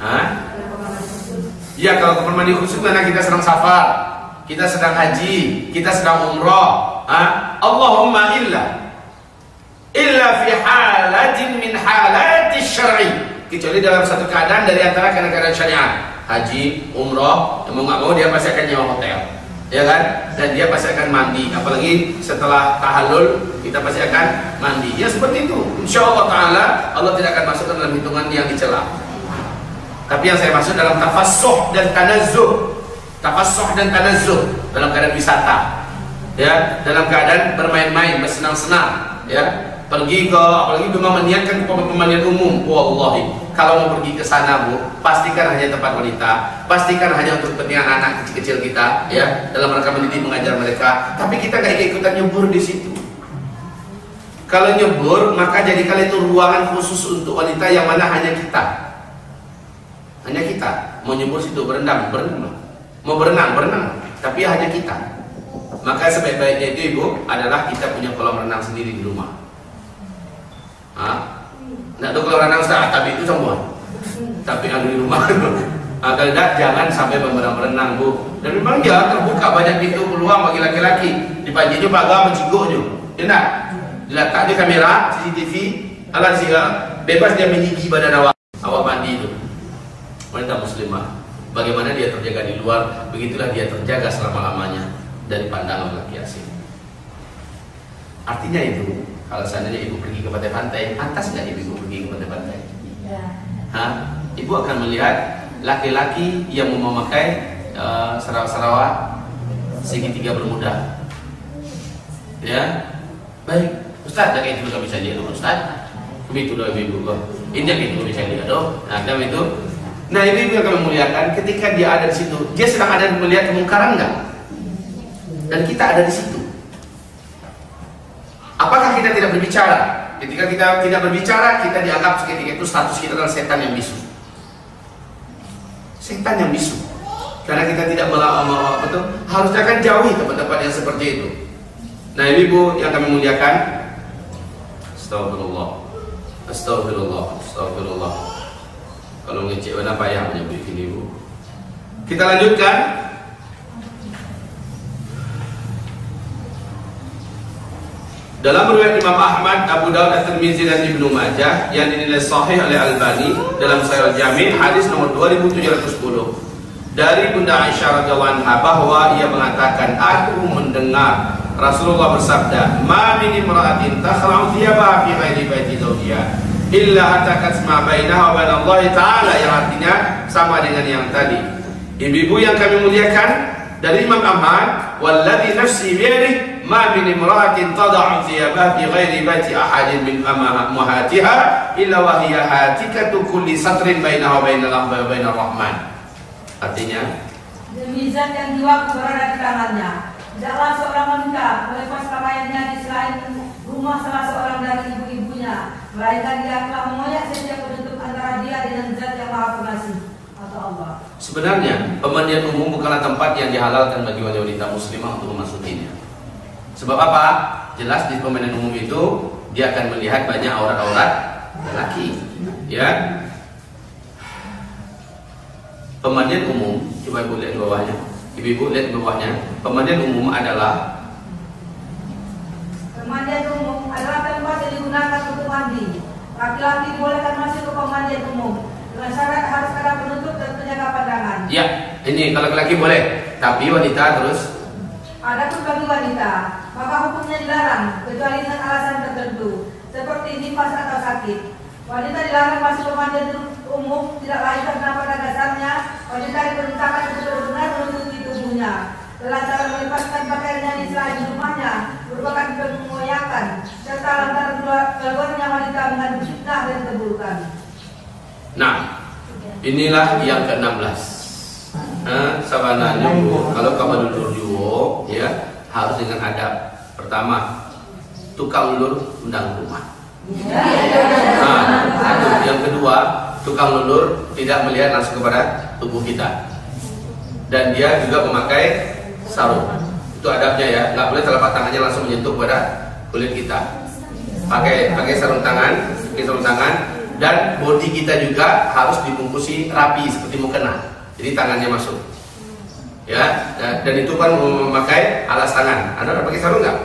Hah? Ya kalau ke mandi khusus karena kita sedang safar, kita sedang haji, kita sedang umroh. Hah? Allahumma illa illa fi halatin min halati syar'i kecuali dalam satu keadaan dari antara keadaan-keadaan syariat haji, umroh, mau nggak mau dia pasti akan nyewa hotel. Ya kan? Dan dia pasti akan mandi. Apalagi setelah tahallul kita pasti akan mandi. Ya seperti itu. Insya Allah taala Allah tidak akan masukkan dalam hitungan yang dicela. Tapi yang saya maksud dalam tafassuh dan tanazzuh. Tafassuh dan tanazzuh dalam keadaan wisata. Ya dalam keadaan bermain-main bersenang-senang. Ya pergi ke apalagi memang meniatkan pemandian umum. Wallahi kalau mau pergi ke sana bu pastikan hanya tempat wanita pastikan hanya untuk kepentingan anak kecil-kecil kita ya dalam rangka mendidik mengajar mereka. Tapi kita nggak ikut-ikutan nyebur di situ. Kalau nyebur maka jadikan itu ruangan khusus untuk wanita yang mana hanya kita. Hanya kita. Mau nyebur situ berendam berenang. Mau berenang berenang. Tapi hanya kita. Maka sebaik-baiknya itu ibu adalah kita punya kolam renang sendiri di rumah Hah? Nak tahu kalau renang tapi itu semua. Tapi ada di rumah. Nah, kalau tidak, jangan sampai berenang-berenang bu. Dan memang ya terbuka banyak pintu peluang bagi laki-laki. Di panjangnya pagar menciguknya. Ya nak? Diletak di kamera, CCTV, alat sih bebas dia menyigi badan awak. Awak mandi itu. Wanita muslimah. Bagaimana dia terjaga di luar, begitulah dia terjaga selama-lamanya dari pandangan laki asing. Artinya itu, kalau seandainya ibu pergi ke pantai-pantai, pantas nggak ibu pergi ke pantai-pantai? Ya. Hah? Ibu akan melihat laki-laki yang memakai uh, sarawak-sarawak segitiga bermuda. Ya, baik. Ustaz, tak itu kami bisa lihat Ustaz. Begitu doa ibu ibu Ini yang itu bisa lihat doh. Nah, kami itu. Nah, ini ibu akan memuliakan ketika dia ada di situ. Dia sedang ada melihat kemungkaran enggak? Dan kita ada di situ. Apakah kita tidak berbicara? Ketika kita tidak berbicara, kita dianggap seketika itu status kita adalah setan yang bisu. Setan yang bisu. Karena kita tidak melawan betul, harusnya kan jauhi tempat-tempat yang seperti itu. Nah, ini Bu yang kami muliakan. Astagfirullah. Astagfirullah. Astagfirullah. Kalau ngecek mana payah menyebut ini Bu. Kita lanjutkan. Dalam riwayat Imam Ahmad, Abu Daud, At-Tirmizi dan Ibnu Majah yang dinilai sahih oleh Albani dalam Sahih Al-Jami hadis nomor 2710 dari Bunda Aisyah radhiyallahu anha bahwa ia mengatakan aku mendengar Rasulullah bersabda, "Ma min imra'atin takhra'u thiyabaha fi ghairi baiti zawjiha illa hatakat ma bainaha wa bain Allah taala" yang artinya sama dengan yang tadi. Ibu-ibu yang kami muliakan dari Imam Ahmad, "Walladzi nafsi biyadihi ما من imra'atin تضع thiyabaha fi ghairi baiti ahadin min ummahatiha إلا وهي هاتكة كل سطر بينها وبين wa وبين wa artinya? Demi zat yang jiwa berada di tangannya tidaklah seorang wanita melepas pakaiannya di selain rumah salah seorang dari ibu-ibunya melainkan dia telah mengoyak setiap penutup antara dia dengan zat yang maha pengasih atau Allah. Sebenarnya pemandian umum bukanlah tempat yang dihalalkan bagi wanita muslimah untuk memasukinya. Sebab apa? Jelas di pemandian umum itu dia akan melihat banyak aurat-aurat laki. Ya. Pemandian umum, coba ibu lihat bawahnya. Ibu-ibu lihat bawahnya. Pemandian umum adalah Pemandian umum adalah tempat yang digunakan untuk mandi Laki-laki dibolehkan masuk ke pemandian umum Dengan syarat harus ada penutup dan penjaga pandangan Ya, ini kalau laki-laki boleh tapi wanita terus Adapun bagi wanita, maka hukumnya dilarang kecuali dengan alasan tertentu seperti nifas atau sakit. Wanita dilarang masuk pemandian umum tidak lain karena pada dasarnya wanita diperintahkan untuk benar-benar menutupi tubuhnya. Cara melepaskan pakaiannya di selain rumahnya merupakan pengoyakan serta lantaran keluarnya wanita mengandung fitnah dan keburukan. Nah, inilah yang ke-16. Nah, sabananya bu, kalau kamu dulu juo, ya harus dengan adab. Pertama, tukang lulur undang rumah. Nah, satu. Yang kedua, tukang lulur tidak melihat langsung kepada tubuh kita. Dan dia juga memakai sarung. Itu adabnya ya, nggak boleh telapak tangannya langsung menyentuh pada kulit kita. Pakai pakai sarung tangan, pakai sarung tangan, dan body kita juga harus dibungkusi rapi seperti mukena. Jadi tangannya masuk. Ya, dan itu kan memakai alas tangan. Anda pakai sarung nggak?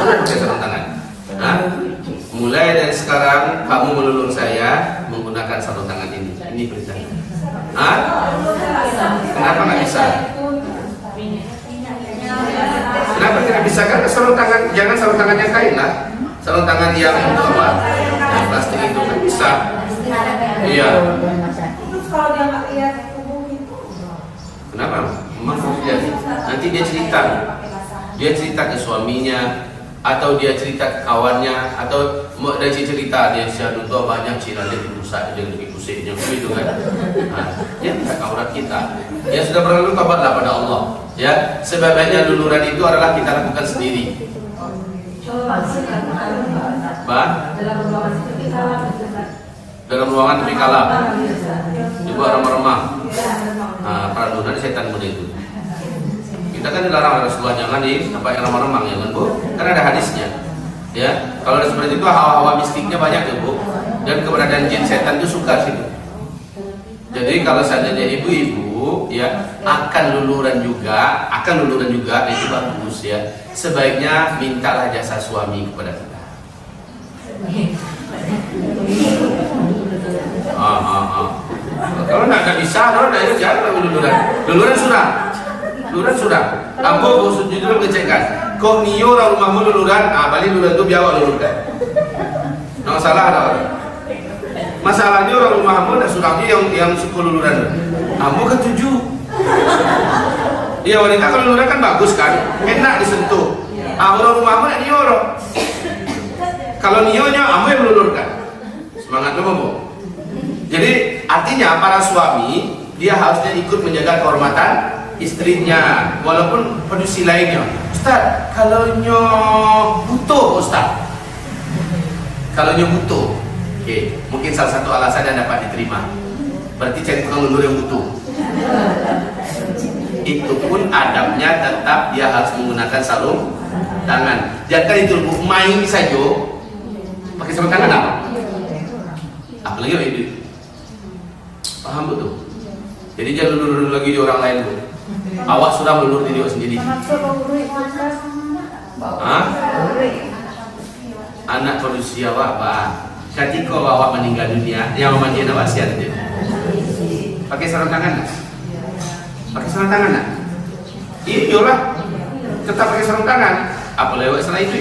Sudah pakai sarung tangan. Nah, mulai dari sekarang kamu melulur saya menggunakan sarung tangan ini. Ini perintahnya. Hah? Kenapa nggak bisa? Kenapa tidak bisa? Karena sarung tangan, jangan sarung tangan yang kain lah. Sarung tangan yang apa? Yang plastik itu kan bisa. Iya kalau dia nggak lihat tubuh itu kenapa? Memang lihat nanti dia cerita. Dia cerita ke suaminya atau dia cerita ke kawannya atau mau dari cerita dia siapa tuh banyak cina dia pusat dia lebih pusingnya. Begitu kan. Nah, dia aurat kita. Ya sudah berlalu kabarlah pada Allah ya. Sebabnya luluran itu adalah kita lakukan sendiri. Bah? dalam ruangan tapi kalap juga remah-remah nah peradunan setan muda itu. Kita kan dilarang Rasulullah jangan di tempat yang remah-remah ya kan bu? Kan ada hadisnya ya. Kalau ada seperti itu hawa-hawa mistiknya banyak ya bu. Dan keberadaan jin setan itu suka sih jadi kalau seandainya ibu-ibu ya akan luluran juga akan luluran juga itu bagus ya. Sebaiknya mintalah jasa suami kepada kita. Ah, ah, ah. Kalau nggak bisa, kalau nggak itu jangan luluran. Luluran sudah, luluran sudah. Ambo bosun judul ngecekkan. Kok niyo orang rumahmu luluran, ah balik luluran itu biar luluran. Nggak salah ada. Masalahnya orang rumahmu dan suratnya yang yang suku luluran. Ambo kan tujuh. Iya wanita kalau luluran kan bagus kan, enak disentuh. Ah orang rumahmu nak niyo orang. Kalau nionya, ambo yang melulurkan. Semangat lo bu. Jadi artinya para suami dia harusnya ikut menjaga kehormatan istrinya walaupun kondisi lainnya. Ustaz, kalau nyo butuh Ustaz. Kalau nyo butuh. Oke, okay. mungkin salah satu alasan yang dapat diterima. Berarti cari tukang lulur yang butuh. Itu pun adabnya tetap dia harus menggunakan sarung tangan. Jangan itu main saja pakai sarung tangan apa? Apalagi itu Paham betul? Jadi jangan lulur lagi di orang lain bu. Awak sudah melulur diri sendiri. Hah? Anak manusia apa? Ketika awak meninggal dunia, yang memandikan awak siapa itu? Pakai sarung tangan Pakai sarung tangan nak? Iya lah. Tetap pakai sarung tangan. Apa lewat setelah itu?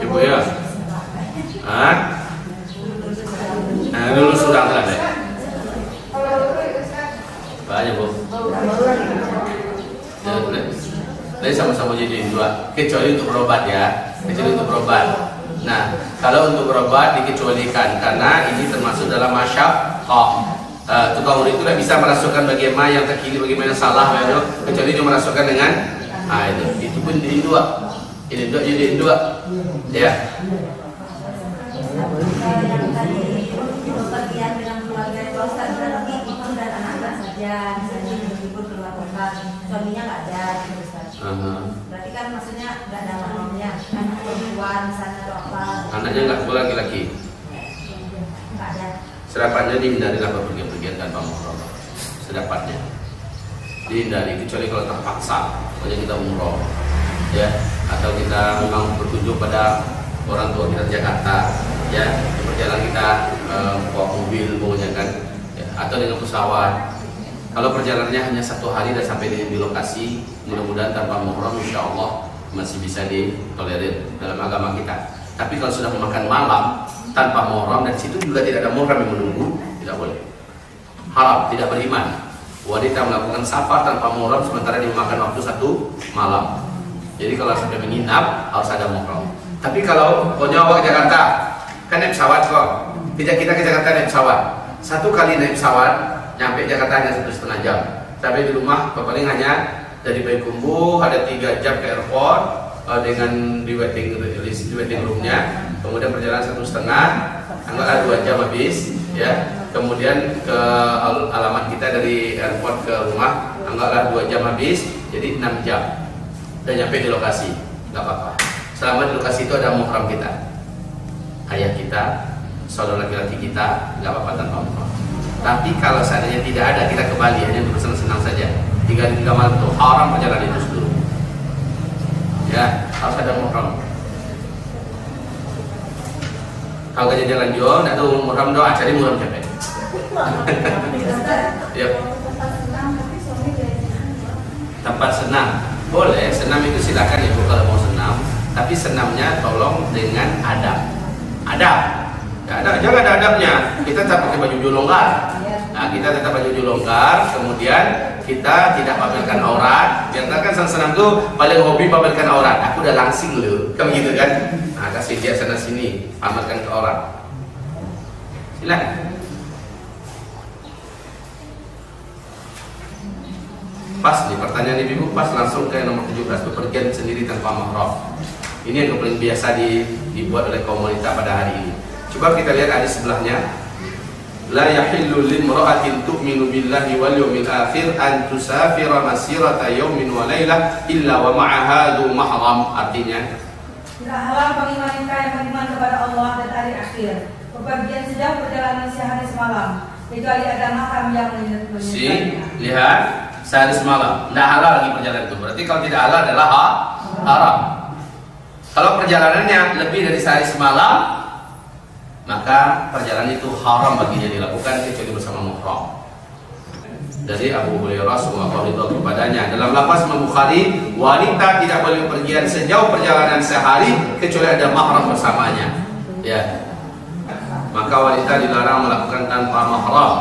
Ibu ya. Hah? Nah, dulu sudah nggak ada. Banyak bu. Jadi sama-sama jadi dua, kecuali untuk berobat ya, kecuali untuk berobat. Nah, kalau untuk berobat dikecualikan karena ini termasuk dalam masyaf oh, uh, tukang murid itu tidak bisa merasukan bagaimana yang terkini, bagaimana yang salah, ya, kecuali dia merasukan dengan ah itu, itu pun jadi dua, ini dua jadi dua, ya. suaminya nggak ada gitu Ustaz. Uh-huh. Berarti kan maksudnya nggak ada mahramnya, anak perempuan misalnya atau apa. Anaknya nggak boleh laki-laki. Nggak ada. Serapannya dihindari lah pergian-pergian tanpa mahram. Sedapatnya dihindari kecuali kalau terpaksa, pokoknya kita umroh, ya, atau kita memang berkunjung pada orang tua kita di Jakarta, ya, perjalanan kita eh, bawa mobil, pokoknya kan, ya, atau dengan pesawat, Kalau perjalanannya hanya satu hari dan sampai di, di lokasi, mudah-mudahan tanpa muhram, insya Allah masih bisa ditolerir dalam agama kita. Tapi kalau sudah memakan malam tanpa muhram dan situ juga tidak ada muhram yang menunggu, tidak boleh. Haram, tidak beriman. Wanita melakukan safar tanpa muhram sementara dia memakan waktu satu malam. Jadi kalau sampai menginap harus ada muhram. Tapi kalau kau nyawa ke Jakarta, kan naik pesawat kok. Tidak kita ke Jakarta naik pesawat. Satu kali naik pesawat, nyampe Jakarta hanya satu setengah jam. Sampai di rumah paling hanya dari Payakumbuh ada tiga jam ke airport uh, dengan di waiting list di waiting roomnya. Kemudian perjalanan satu setengah, anggaplah dua jam habis, ya. Kemudian ke al alamat kita dari airport ke rumah, anggaplah dua jam habis, jadi enam jam. Dan nyampe di lokasi, nggak apa-apa. Selama di lokasi itu ada muhram kita, ayah kita, saudara laki-laki kita, nggak apa-apa tanpa muhram. Tapi kalau seandainya tidak ada, kita ke Bali hanya untuk senang-senang saja. Tiga hari tiga malam itu haram perjalanan itu dulu. Ya, harus ada muhram. Kalau kerja jalan jual, tidak tahu muhram doa, cari muhram capek. Yep. Tempat senam boleh, senam itu silakan ibu kalau mau senam. Tapi senamnya tolong dengan adab. Adab. Ada, jangan ada adabnya. Kita tetap pakai baju longgar. Nah, kita tetap baju longgar. Kemudian kita tidak pamerkan aurat. Biarkan sang senam tuh paling hobi pamerkan aurat. Aku udah langsing loh, kan gitu kan? Nah, kasih dia sana sini, pamerkan ke aurat. Silakan. Pas nih pertanyaan ibu pas langsung ke nomor 17 bepergian sendiri tanpa mahram. Ini yang paling biasa di, dibuat oleh kaum wanita pada hari ini. Coba kita lihat hadis sebelahnya. La yahillu limra'atin tu'minu billahi wal yawmil akhir an tusafira masirata yawmin wa laylah illa wa ma'aha mahram. Artinya Tidak halal bagi wanita yang beriman kepada Allah dan hari akhir. Bepergian sejauh perjalanan sehari semalam, kecuali ada mahram yang menyertai. si lihat sehari semalam. Tidak halal lagi perjalanan itu. Berarti kalau tidak halal adalah ha haram. Kalau perjalanannya lebih dari sehari semalam, maka perjalanan itu haram baginya dilakukan kecuali bersama muhram. Dari Abu Hurairah semoga Allah kepadanya. Dalam Imam Bukhari wanita tidak boleh pergian sejauh perjalanan sehari kecuali ada mahram bersamanya. Ya. Maka wanita dilarang melakukan tanpa mahram.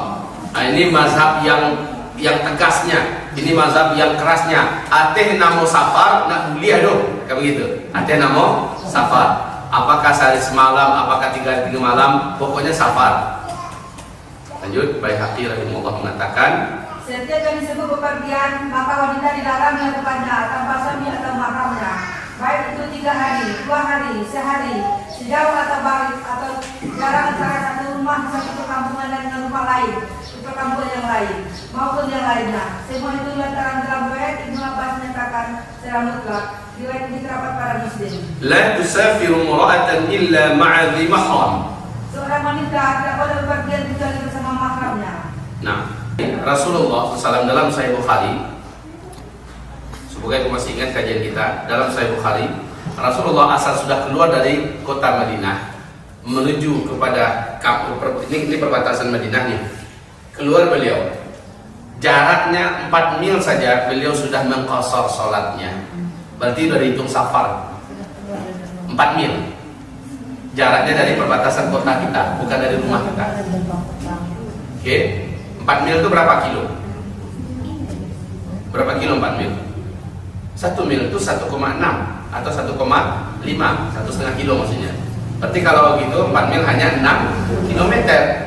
Nah, ini mazhab yang yang tegasnya. Ini mazhab yang kerasnya. Ateh namo safar nak kuliah dong kayak begitu. Ateh namo safar apakah sehari semalam apakah tiga hari tiga malam pokoknya safar lanjut baik hati rahimahullah mengatakan Setiap yang disebut bepergian, maka wanita dilarang melakukannya tanpa suami atau mahramnya. Baik itu tiga hari, dua hari, sehari, sejauh atau balik, atau jarak antara rumah satu perkampungan dan dengan rumah lain, di perkampungan yang lain, maupun yang lainnya. Semua itu lantaran dalam riwayat Ibnu Abbas menyatakan secara mutlak. Riwayat ini terdapat para muslim. la tusafiru mura'atan illa ma'a dhi mahram Seorang wanita tidak boleh bepergian kecuali bersama mahramnya. Nah, Rasulullah SAW dalam Sahih Bukhari Semoga ibu masih ingat kajian kita Dalam Sahih Bukhari Rasulullah asal sudah keluar dari kota Madinah Menuju kepada kampung Ini, ini perbatasan Madinah nih. Keluar beliau. Jaraknya 4 mil saja Beliau sudah mengkosor sholatnya. Berarti sudah dihitung safar. 4 mil. Jaraknya dari perbatasan kota kita Bukan dari rumah kita. Oke 4 mil itu berapa kilo? Berapa kilo 4 mil? 1 mil itu 1,6 atau 1,5 satu setengah kilo maksudnya Berarti kalau gitu 4 mil hanya 6 km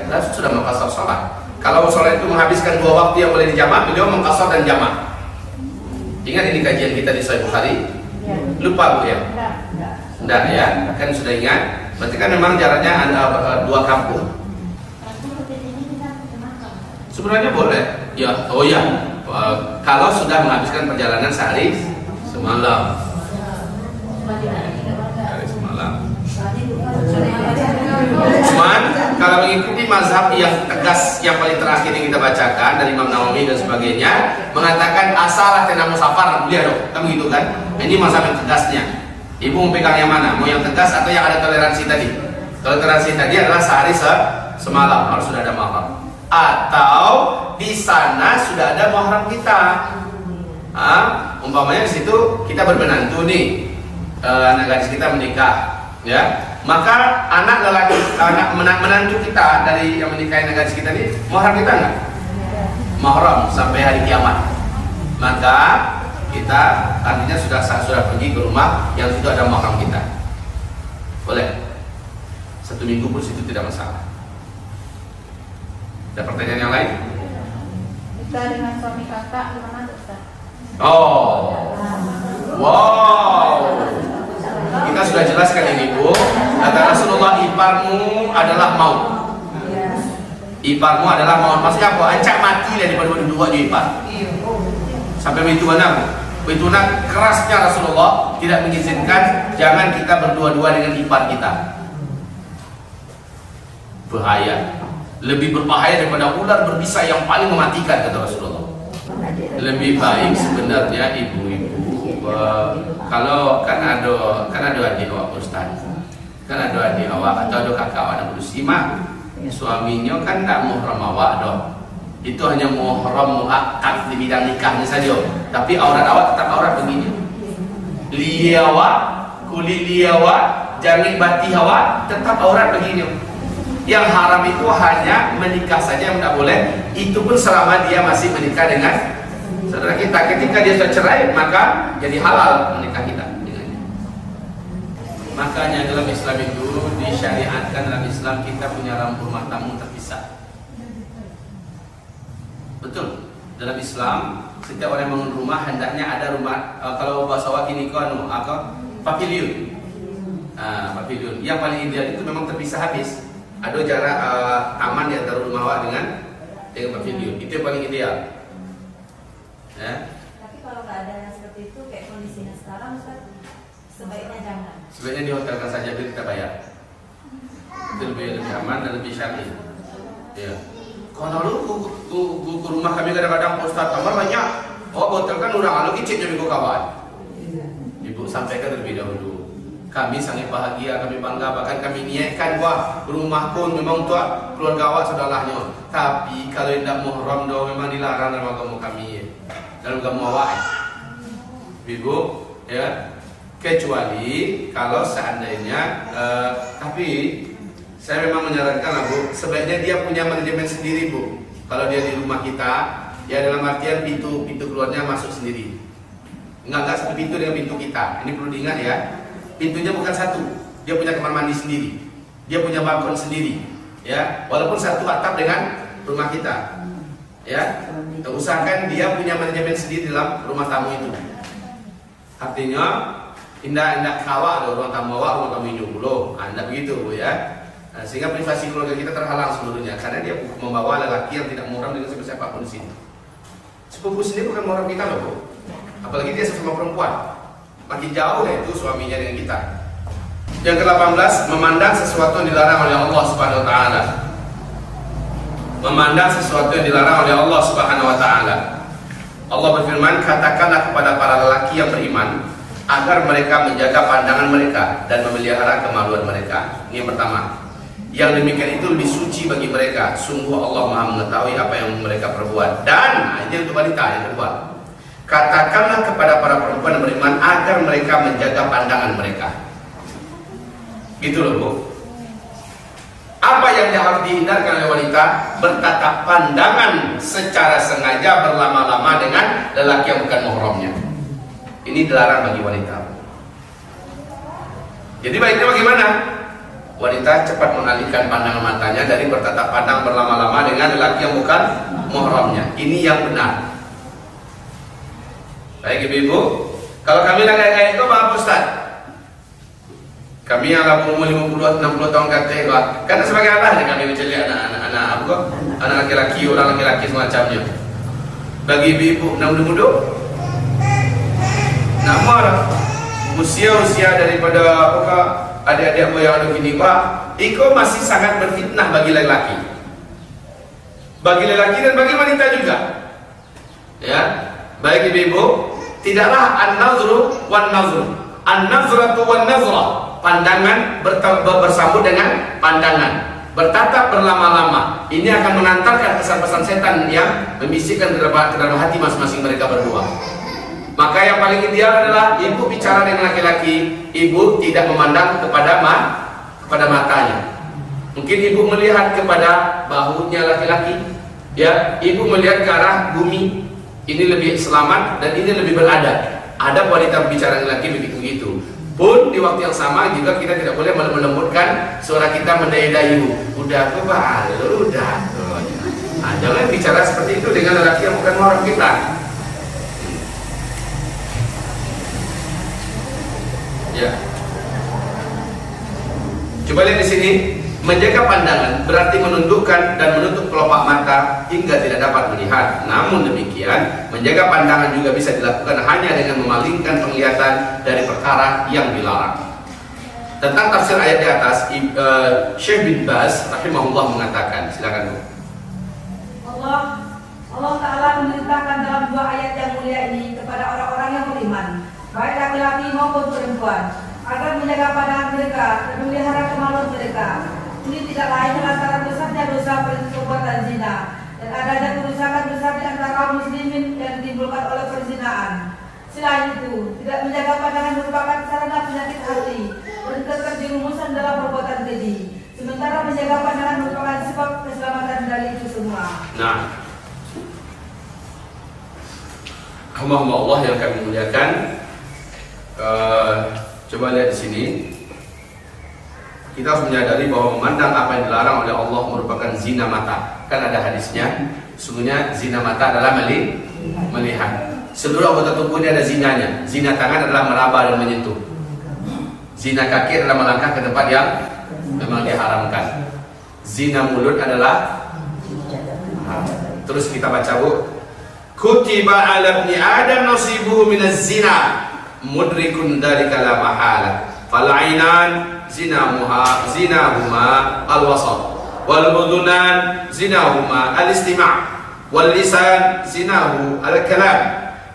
Berarti sudah mengkasar sholat. Kalau sholat itu menghabiskan dua waktu yang boleh dijamak Beliau mengkasar dan jamak Ingat ini kajian kita di Sahih Bukhari? Lupa Bu ya? Enggak ya, kan sudah ingat. Berarti kan memang jaraknya ada eh, dua kampung. Sebenarnya boleh. Ya, oh ya. Kalau sudah menghabiskan perjalanan sehari semalam. Sehari semalam. Cuman kalau mengikuti mazhab yang tegas yang paling terakhir yang kita bacakan dari Imam Nawawi dan sebagainya mengatakan asalah tena musafar dia dong, kan begitu kan? Ini mazhab yang tegasnya. Ibu mau pegang yang mana? Mau yang tegas atau yang ada toleransi tadi? Toleransi tadi adalah sehari se semalam harus sudah ada mahram atau di sana sudah ada mahram kita. Ah, umpamanya di situ kita bermenantu nih, eh, anak gadis kita menikah, ya. Maka anak lelaki, anak mena- menantu kita dari yang menikahi gadis kita ini mahram kita nggak? Mahram sampai hari kiamat. Maka kita artinya sudah sudah pergi ke rumah yang situ ada mahram kita. Boleh. Satu minggu pun situ tidak masalah. Ada pertanyaan yang lain? Nikah dengan suami kakak gimana Ustaz? Oh, wow. Kita sudah jelaskan ini bu. Kata Rasulullah iparmu adalah maut. Iparmu adalah maut. Maksudnya apa? Ancak mati daripada berdua aja ipar. Sampai begitu mana? Begitu nak kerasnya Rasulullah tidak mengizinkan jangan kita berdua-dua dengan ipar kita. Bahaya. Lebih berbahaya daripada ular berbisa yang paling mematikan kata Rasulullah. Lebih baik sebenarnya ibu-ibu kalau kan ada kan ada adik awak Ustaz. Kan ada adik awak atau ada kakak awak nak mak. Suaminya kan tak muhram awak dah. Itu hanya muhram muakkad di bidang nikahnya saja. Tapi aurat awak tetap aurat begini. Liawa, kulit liawa, jangit bati awak tetap aurat begini. Yang haram itu hanya menikah saja yang tidak boleh. Itu pun selama dia masih menikah dengan saudara kita. Ketika dia sudah cerai, maka jadi halal menikah kita. Makanya dalam Islam itu disyariatkan dalam Islam kita punya rumah tamu terpisah. Betul. Dalam Islam setiap orang yang bangun rumah hendaknya ada rumah uh, kalau bahasa awak ini kau anu apa pavilion. Ah, pavilion. Yang paling ideal itu memang terpisah habis. Ada jarak uh, aman di antara rumah dengan dengan pavilion. Itu yang paling ideal. Ya. Tapi kalau nggak ada yang seperti itu kayak kondisinya sekarang Ustaz, sebaiknya jangan. Sebaiknya dihotelkan saja biar kita bayar. Itu lebih lebih aman dan lebih syar'i. Ya. Kalau lu ku, ku rumah kami kadang-kadang Ustaz kamar banyak. Oh hotel kan udah lalu kicik jadi kawan. Ibu sampaikan terlebih dahulu. Kami sangat bahagia, kami bangga, bahkan kami niatkan wah rumah pun memang tua keluarga awak sudahlah Tapi kalau tidak muhram doh memang dilarang dalam agama kami. Ya. Dalam agama awak. Ibu, ya. Kecuali kalau seandainya eh, tapi saya memang menyarankan bu. Sebaiknya dia punya manajemen sendiri bu. Kalau dia di rumah kita ya dalam artian pintu pintu keluarnya masuk sendiri. Nggak nggak satu pintu dengan pintu kita. Ini perlu diingat ya. Pintunya bukan satu. Dia punya kamar mandi sendiri. Dia punya balkon sendiri ya. Walaupun satu atap dengan rumah kita ya usahakan dia punya manajemen sendiri dalam rumah tamu itu. Artinya indah indah kawa ada ruang tamu awak ruang tamu hidup dulu anda begitu bu ya. Nah, sehingga privasi keluarga kita terhalang seluruhnya. Karena dia membawa lelaki yang tidak muram dengan siapa siapa pun di sini. Sepupu sendiri bukan muram kita loh bu. Apalagi dia sesama perempuan. Makin jauh lah itu suaminya dengan kita. Yang ke-18 memandang sesuatu yang dilarang oleh Allah Subhanahu wa taala memandang sesuatu yang dilarang oleh Allah Subhanahu wa taala. Allah berfirman katakanlah kepada para lelaki yang beriman agar mereka menjaga pandangan mereka dan memelihara kemaluan mereka. Ini yang pertama. Yang demikian itu lebih suci bagi mereka. Sungguh Allah maha mengetahui apa yang mereka perbuat. Dan ini untuk wanita yang kedua. Katakanlah kepada para perempuan yang beriman agar mereka menjaga pandangan mereka. Gitu loh bu apa yang harus dihindarkan oleh wanita bertatap pandangan secara sengaja berlama-lama dengan lelaki yang bukan muhramnya ini dilarang bagi wanita jadi baiknya bagaimana wanita cepat mengalihkan pandangan matanya dari bertatap pandang berlama-lama dengan lelaki yang bukan muhramnya. Ini yang benar. Baik ibu-ibu, kalau kami nak kayak itu apa Ustaz? Kami yang umur 50 60 tahun kata karena sebagai nih kami mencari anak-anak anak apa? Anak laki-laki, orang laki-laki semacamnya. Bagi ibu-ibu yang muda-muda, nama usia-usia daripada apa adik-adik aku yang gini pak Iko masih sangat berfitnah bagi lelaki. Bagi lelaki dan bagi wanita juga. Ya baik ibu-ibu tidaklah an-nazru wan nazru an-nazratu wan nazra pandangan bersambut dengan pandangan bertatap berlama-lama. Ini akan mengantarkan pesan-pesan setan yang membisikkan ke dalam, hati masing-masing mereka berdua. Maka yang paling ideal adalah ibu bicara dengan laki-laki, ibu tidak memandang kepada ma, kepada matanya. Mungkin ibu melihat kepada bahunya laki-laki, ya, ibu melihat ke arah bumi. Ini lebih selamat dan ini lebih beradab. Ada wanita bicara dengan laki begitu begitu. Pun di waktu yang sama juga kita tidak boleh melembutkan suara kita mendayai Udah kebal, udah. Nah, jangan bicara seperti itu dengan lelaki yang bukan orang kita. Ya. Coba lihat di sini. Menjaga pandangan berarti menundukkan dan menutup kelopak mata hingga tidak dapat melihat. Namun demikian, menjaga pandangan juga bisa dilakukan hanya dengan memalingkan penglihatan dari perkara yang dilarang. Tentang tafsir ayat di atas, uh, Syekh bin Baz rahimahullah mengatakan, silakan Bu. Allah Allah Ta'ala memerintahkan dalam dua ayat yang mulia ini kepada orang-orang yang beriman, baik laki-laki maupun perempuan, agar menjaga pandangan mereka dan memelihara kemaluan mereka ini tidak lain lantaran besarnya dosa perbuatan zina dan adanya kerusakan besar di antara muslimin yang ditimbulkan oleh perzinaan. Selain itu, tidak menjaga pandangan merupakan sarana penyakit hati dan keterjerumusan dalam perbuatan keji. Sementara menjaga pandangan merupakan sebab keselamatan dari itu semua. Nah, hamba Allah yang kami muliakan, uh, coba lihat di sini kita harus menyadari bahwa memandang apa yang dilarang oleh Allah merupakan zina mata. Kan ada hadisnya, sungguhnya zina mata adalah melihat. Seluruh anggota tubuh ini ada zinanya. Zina tangan adalah meraba dan menyentuh. Zina kaki adalah melangkah ke tempat yang memang diharamkan. Zina mulut adalah Terus kita baca bu Kutiba ala ibni Adam nasibuhu minaz zina Mudrikun dari la mahala Falainan زناهما زناهما الوسط. والأذنان زناهما الاستماع. واللسان زناه الكلام.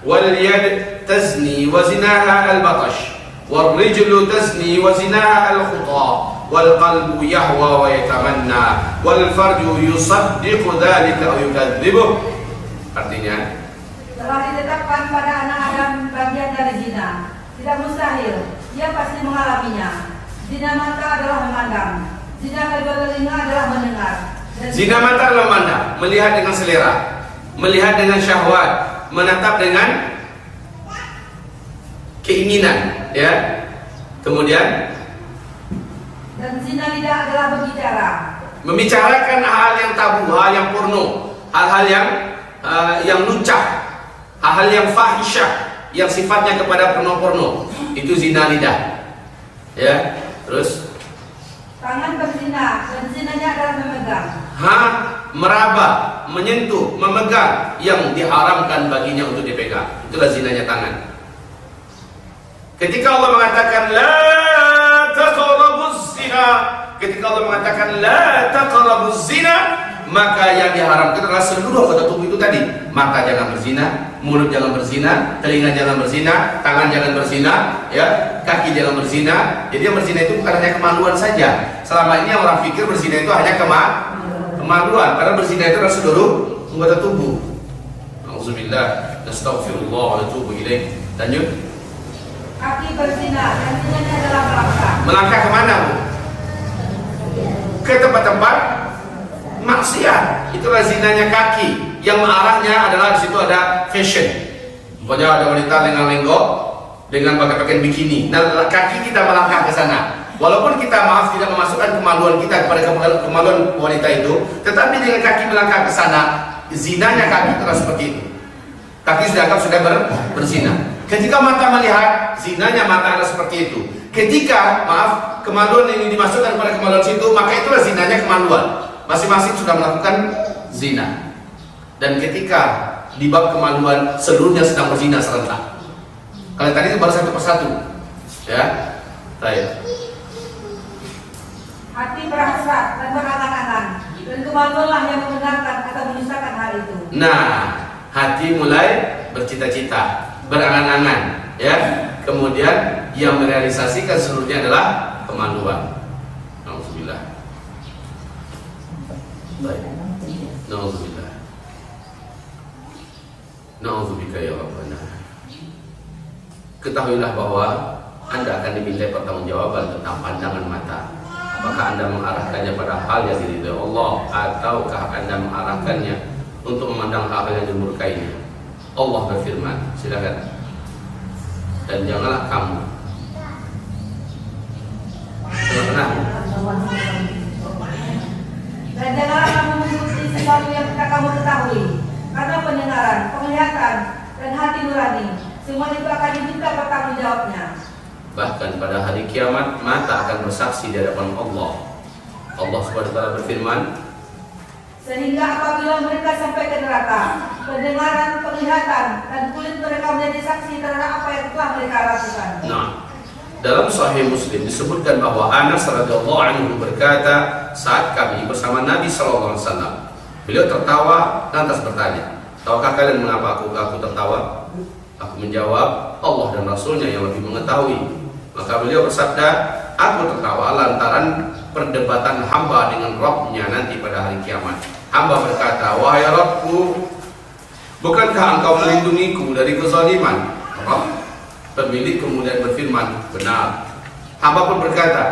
واليد تزني وزناها البطش. والرجل تزني وزناها الخطى. والقلب يهوى ويتمنى. والفرج يصدق ذلك أو يكذبه. Artinya telah ditetapkan pada anak Adam bagian dari zina. Tidak mustahil. Dia pasti mengalaminya. Zina mata adalah memandang. Zina kedua telinga adalah mendengar. Zina mata adalah memandang, melihat dengan selera, melihat dengan syahwat, menatap dengan keinginan, ya. Kemudian dan zina lidah adalah berbicara. Membicarakan hal yang tabu, hal yang porno, hal-hal yang uh, yang lucah, hal-hal yang fahisyah, yang sifatnya kepada porno-porno. Itu zina lidah. Ya. Terus? Tangan berzina dan zinanya adalah memegang. Ha, meraba, menyentuh, memegang yang diharamkan baginya untuk dipegang. Itulah zinanya tangan. Ketika Allah mengatakan la taqrabuz zina, ketika Allah mengatakan la taqrabuz zina, maka yang diharamkan adalah seluruh anggota tubuh itu tadi. Mata jangan berzina, mulut jangan berzina, telinga jangan berzina, tangan jangan berzina, ya, kaki jangan berzina. Jadi yang berzina itu bukan hanya kemaluan saja. Selama ini orang pikir berzina itu hanya kema kemaluan, karena berzina itu adalah seluruh anggota tubuh. Alhamdulillah, astagfirullah wa atubu ilaih. Lanjut. Kaki berzina dan zinanya adalah melangkah. Melangkah ke mana, Bu? Ke tempat-tempat maksiat. Itulah zinanya kaki. Yang arahnya adalah di situ ada fashion. Pokoknya ada wanita dengan lenggok dengan pakai pakaian bikini. Nah, kaki kita melangkah ke sana. Walaupun kita maaf tidak memasukkan kemaluan kita kepada kemaluan wanita itu, tetapi dengan kaki melangkah ke sana, zinanya kaki terus seperti itu. Kaki sudah anggap sudah ber, berzina. Ketika mata melihat, zinanya mata adalah seperti itu. Ketika maaf kemaluan ini dimasukkan kepada kemaluan situ, maka itulah zinanya kemaluan masing-masing sudah melakukan zina. Dan ketika di bab kemaluan seluruhnya sedang berzina serentak. Kalau tadi itu baru satu persatu, ya. Baik. Hati berhasrat dan berangan-angan dan kemaluanlah yang membenarkan atau menyusahkan hal itu. Nah, hati mulai bercita-cita, berangan-angan, ya. Kemudian yang merealisasikan seluruhnya adalah kemaluan. Alhamdulillah. Nauzubillah. Nauzubika ya Rabbana. Ketahuilah bahwa Anda akan diminta pertanggungjawaban tentang pandangan mata. Apakah Anda mengarahkannya pada hal yang diridhoi Allah ataukah Anda mengarahkannya untuk memandang hal yang dimurkainya? Allah berfirman, silakan. Dan janganlah kamu Tenang. Dan janganlah kamu mengikuti sesuatu yang tidak kamu ketahui. Karena pendengaran, penglihatan, dan hati nurani, semua itu akan diminta bertanggung jawabnya. Bahkan pada hari kiamat mata akan bersaksi di hadapan Allah. Allah Subhanahu wa taala berfirman, Sehingga apabila mereka sampai ke neraka, pendengaran, penglihatan, dan kulit mereka menjadi saksi terhadap apa yang telah mereka lakukan. Nah, dalam Sahih Muslim disebutkan bahwa Anas radhiyallahu anhu berkata saat kami bersama Nabi sallallahu alaihi wasallam, beliau tertawa lantas bertanya, "Tahukah kalian mengapa aku aku tertawa?" Aku menjawab, "Allah dan Rasulnya yang lebih mengetahui." Maka beliau bersabda, "Aku tertawa lantaran perdebatan hamba dengan Rabbnya nanti pada hari kiamat." Hamba berkata, "Wahai Rabbku, bukankah engkau melindungiku dari kezaliman?" Rabb Pemilik kemudian berfirman, benar. Hamba pun berkata,